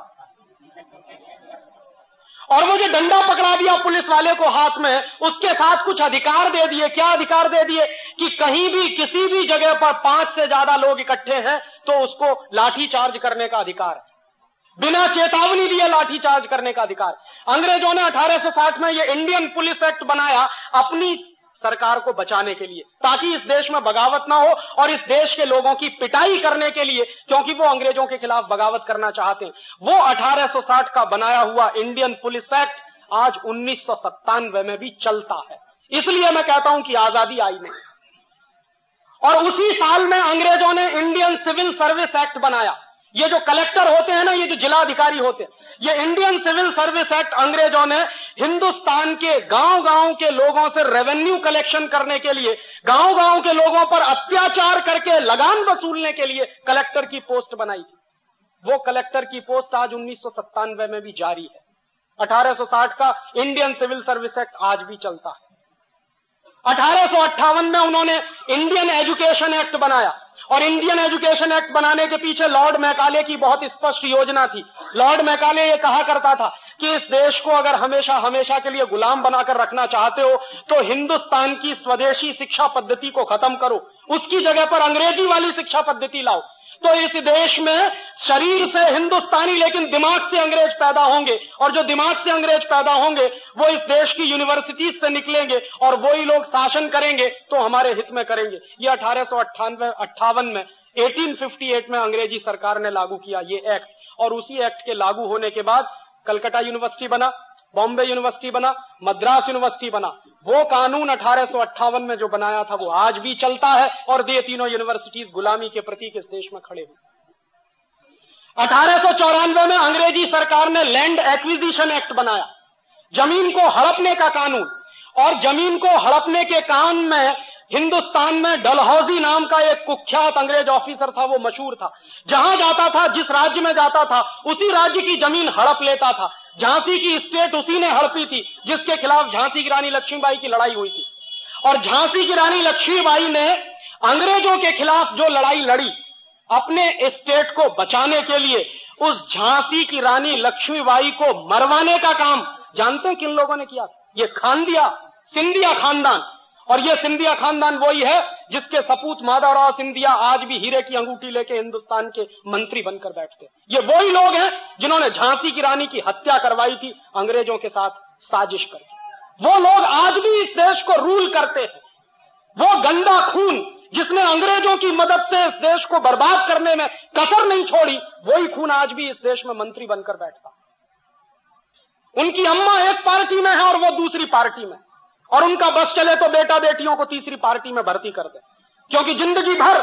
और वो जो डंडा पकड़ा दिया पुलिस वाले को हाथ में, उसके साथ कुछ अधिकार दे दिए। क्या अधिकार दे दिए? कि कहीं भी, किसी भी जगह पर पाँच से ज़्यादा लोग इकट्ठे हैं तो उसको लाठी चार्ज करने का अधिकार है। बिना चेतावनी दिए लाठी चार्ज करने का अधिकार। अंग्रेज़ों ने 1860 में ये इंडियन पुलिस एक्ट बनाया, अपनी सरकार को बचाने के लिए, ताकि इस देश में बगावत ना हो और इस देश के लोगों की पिटाई करने के लिए, क्योंकि वो अंग्रेज़ों के खिलाफ बगावत करना चाहते हैं। वो 1860 का बनाया हुआ इंडियन पुलिस एक्ट आज उन्नीस सौ सत्तानवे में भी चलता है। इसलिए मैं कहता हूँ कि आज़ादी आई नहीं। और उसी साल में अंग्रेज़ों ने इंडियन सिविल सर्विस एक्ट बनाया। ये जो कलेक्टर होते हैं ना, ये जो जिलाधिकारी होते हैं, ये इंडियन सिविल सर्विस एक्ट अंग्रेज़ों ने हिंदुस्तान के गाँव गाँव के लोगों से रेवेन्यू कलेक्शन करने के लिए गाँव गाँव के लोगों पर अत्याचार करके लगान वसूलने के लिए कलेक्टर की पोस्ट बनाई थी। वो कलेक्टर की पोस्ट आज उन्नीस सौ सत्तानवे में भी जारी है। 1860 का इंडियन सिविल सर्विस एक्ट आज भी चलता है। अठारह सौ अट्ठावन में उन्होंने इंडियन एजुकेशन एक्ट बनाया। और इंडियन एजुकेशन एक्ट बनाने के पीछे लॉर्ड मैकाले की बहुत स्पष्ट योजना थी। लॉर्ड मैकाले ये कहा करता था कि इस देश को अगर हमेशा हमेशा के लिए गुलाम बनाकर रखना चाहते हो तो हिंदुस्तान की स्वदेशी शिक्षा पद्धति को खत्म करो। उसकी जगह पर अंग्रेज़ी वाली शिक्षा पद्धति लाओ। तो इस देश में शरीर से हिंदुस्तानी, लेकिन दिमाग से अंग्रेज़ पैदा होंगे। और जो दिमाग से अंग्रेज़ पैदा होंगे, वो इस देश की यूनिवर्सिटीज से निकलेंगे और वही लोग शासन करेंगे तो हमारे हित में करेंगे। ये अठारह अट्ठावन में 1858 में अंग्रेज़ी सरकार ने लागू किया ये एक्ट और उसी एक्ट के लागू होने के बाद कलकत्ता यूनिवर्सिटी बना। बॉम्बे यूनिवर्सिटी बना, मद्रास यूनिवर्सिटी बना। वो कानून अठारह सौ अट्ठावन में जो बनाया था, वो आज भी चलता है और ये तीनों यूनिवर्सिटीज गुलामी के प्रतीक इस देश में खड़े हुए अठारह सौ चौरानवे में अंग्रेज़ी सरकार ने लैंड एक्विजिशन एक्ट बनाया। ज़मीन को हड़पने का कानून और ज़मीन को हड़पने के काम में हिंदुस्तान में डलहौजी नाम का एक कुख्यात अंग्रेज़ ऑफिसर था, वो मशहूर था। जहाँ जाता था, जिस राज्य में जाता था, उसी राज्य की ज़मीन हड़प लेता था। झांसी की स्टेट उसी ने हड़पी थी, जिसके खिलाफ झांसी की रानी लक्ष्मीबाई की लड़ाई हुई थी। और झांसी की रानी लक्ष्मीबाई ने अंग्रेज़ों के खिलाफ जो लड़ाई लड़ी, अपने स्टेट को बचाने के लिए उस झांसी की रानी लक्ष्मीबाई को मरवाने का काम, जानते हैं किन लोगों ने किया? ये खानदिया सिंधिया खानदान। और ये सिंधिया खानदान वही है जिसके सपूत माधवराव सिंधिया आज भी हीरे की अंगूठी लेके हिंदुस्तान के मंत्री बनकर बैठते ये वही लोग हैं जिन्होंने झांसी की रानी की हत्या करवाई थी, अंग्रेज़ों के साथ साजिश करके। वो लोग आज भी इस देश को रूल करते हैं। वो गंदा खून जिसने अंग्रेज़ों की मदद से इस देश को बर्बाद करने में कसर नहीं छोड़ी, वही खून आज भी इस देश में मंत्री बनकर बैठता उनकी अम्मा एक पार्टी में है और वो दूसरी पार्टी में और उनका बस चले तो बेटा बेटियों को तीसरी पार्टी में भर्ती कर दे। क्योंकि ज़िंदगी भर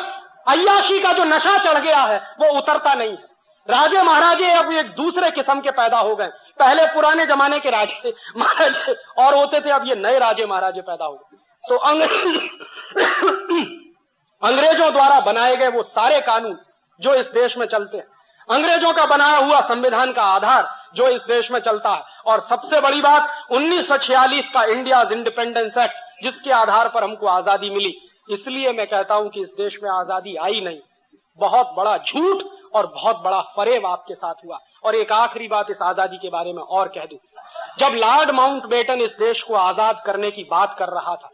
अयाशी का जो नशा चढ़ गया है, वो उतरता नहीं है। राजे महाराजे अब एक दूसरे किस्म के पैदा हो गए। पहले पुराने जमाने के राजे महाराजे और होते थे, अब ये नए राजे महाराजे पैदा हो गए। तो अंग्रेज़ अंग्रेज़ों द्वारा बनाए गए वो सारे कानून जो इस देश में चलते हैं अंग्रेज़ों का बनाया हुआ संविधान का आधार जो इस देश में चलता है। और सबसे बड़ी बात 1946 का इंडिया इंडिपेंडेंस एक्ट, जिसके आधार पर हमको आज़ादी मिली। इसलिए मैं कहता हूँ कि इस देश में आज़ादी आई नहीं। बहुत बड़ा झूठ और बहुत बड़ा फरेब आपके साथ हुआ। और एक आखिरी बात इस आज़ादी के बारे में और कह दू। जब लॉर्ड माउंट बेटन इस देश को आज़ाद करने की बात कर रहा था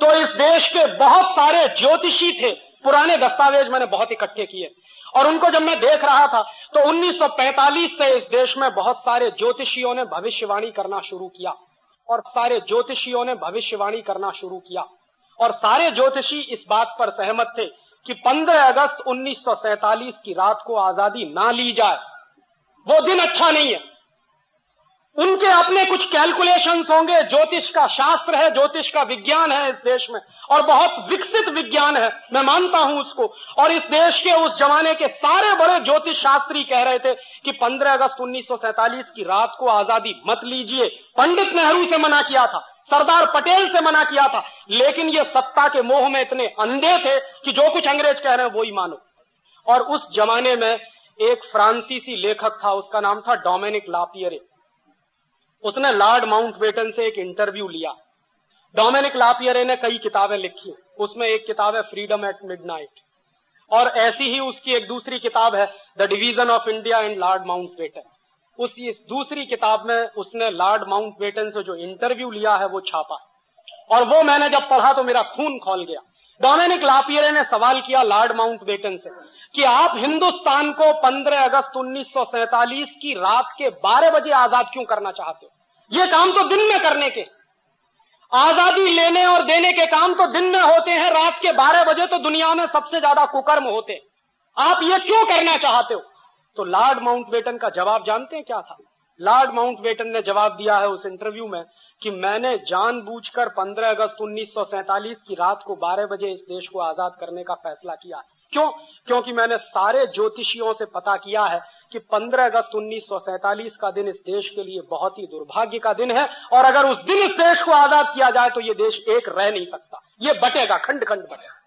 तो इस देश के बहुत सारे ज्योतिषी थे। पुराने दस्तावेज़ मैंने बहुत इकट्ठे किए। और उनको जब मैं देख रहा था तो 1945 से इस देश में बहुत सारे ज्योतिषियों ने भविष्यवाणी करना शुरू किया। और सारे ज्योतिषियों ने भविष्यवाणी करना शुरू किया। और सारे ज्योतिषी इस बात पर सहमत थे कि 15 अगस्त 1947 की रात को आज़ादी ना ली जाए। वो दिन अच्छा नहीं है। उनके अपने कुछ कैलकुलेशंस होंगे। ज्योतिष का शास्त्र है, ज्योतिष का विज्ञान है इस देश में, और बहुत विकसित विज्ञान है। मैं मानता हूँ उसको। और इस देश के उस जमाने के सारे बड़े ज्योतिष शास्त्री कह रहे थे कि 15 अगस्त 1947 की रात को आज़ादी मत लीजिए। पंडित नेहरू से मना किया था, सरदार पटेल से मना किया था, लेकिन ये सत्ता के मोह में इतने अंधे थे कि जो कुछ अंग्रेज़ कह रहे हैं वो ही मानो। और उस जमाने में एक फ्रांसीसी लेखक था, उसका नाम था डोमिनिक लापियरे। उसने लॉर्ड माउंट बेटन से एक इंटरव्यू लिया। डोमिनिक लापियरे ने कई किताबें लिखी। उसमें एक किताब है, फ्रीडम एट मिडनाइट। और ऐसी ही उसकी एक दूसरी किताब है, the division of India in Lord Mountbatten उस इस दूसरी किताब में उसने लॉर्ड माउंट बेटन से जो इंटरव्यू लिया है, वो छापा। और वो मैंने जब पढ़ा तो मेरा खून खोल गया। डोमिनिक लापियरे ने सवाल किया लॉर्ड माउंट बेटन से कि आप हिंदुस्तान को 15 अगस्त उन्नीस सौ सैंतालीस की रात के 12 बजे आज़ाद क्यों करना चाहते हो? ये काम तो दिन में करने के। आज़ादी लेने और देने के काम तो दिन में होते हैं, रात के 12 बजे तो दुनिया में सबसे ज़्यादा कुकर्म होते हैं। आप ये क्यों करना चाहते हो? तो लॉर्ड माउंट बेटन का जवाब जानते हैं क्या था? लॉर्ड माउंट बेटन ने जवाब दिया है उस इंटरव्यू में कि मैंने जानबूझकर 15 अगस्त 1947 की रात को 12 बजे इस देश को आज़ाद करने का फैसला किया। क्यों? क्योंकि मैंने सारे ज्योतिषियों से पता किया है कि 15 अगस्त 1947 का दिन इस देश के लिए बहुत ही दुर्भाग्य का दिन है और अगर उस दिन इस देश को आज़ाद किया जाए तो ये देश एक रह नहीं सकता। ये बटेगा खंड खंड बटेगा।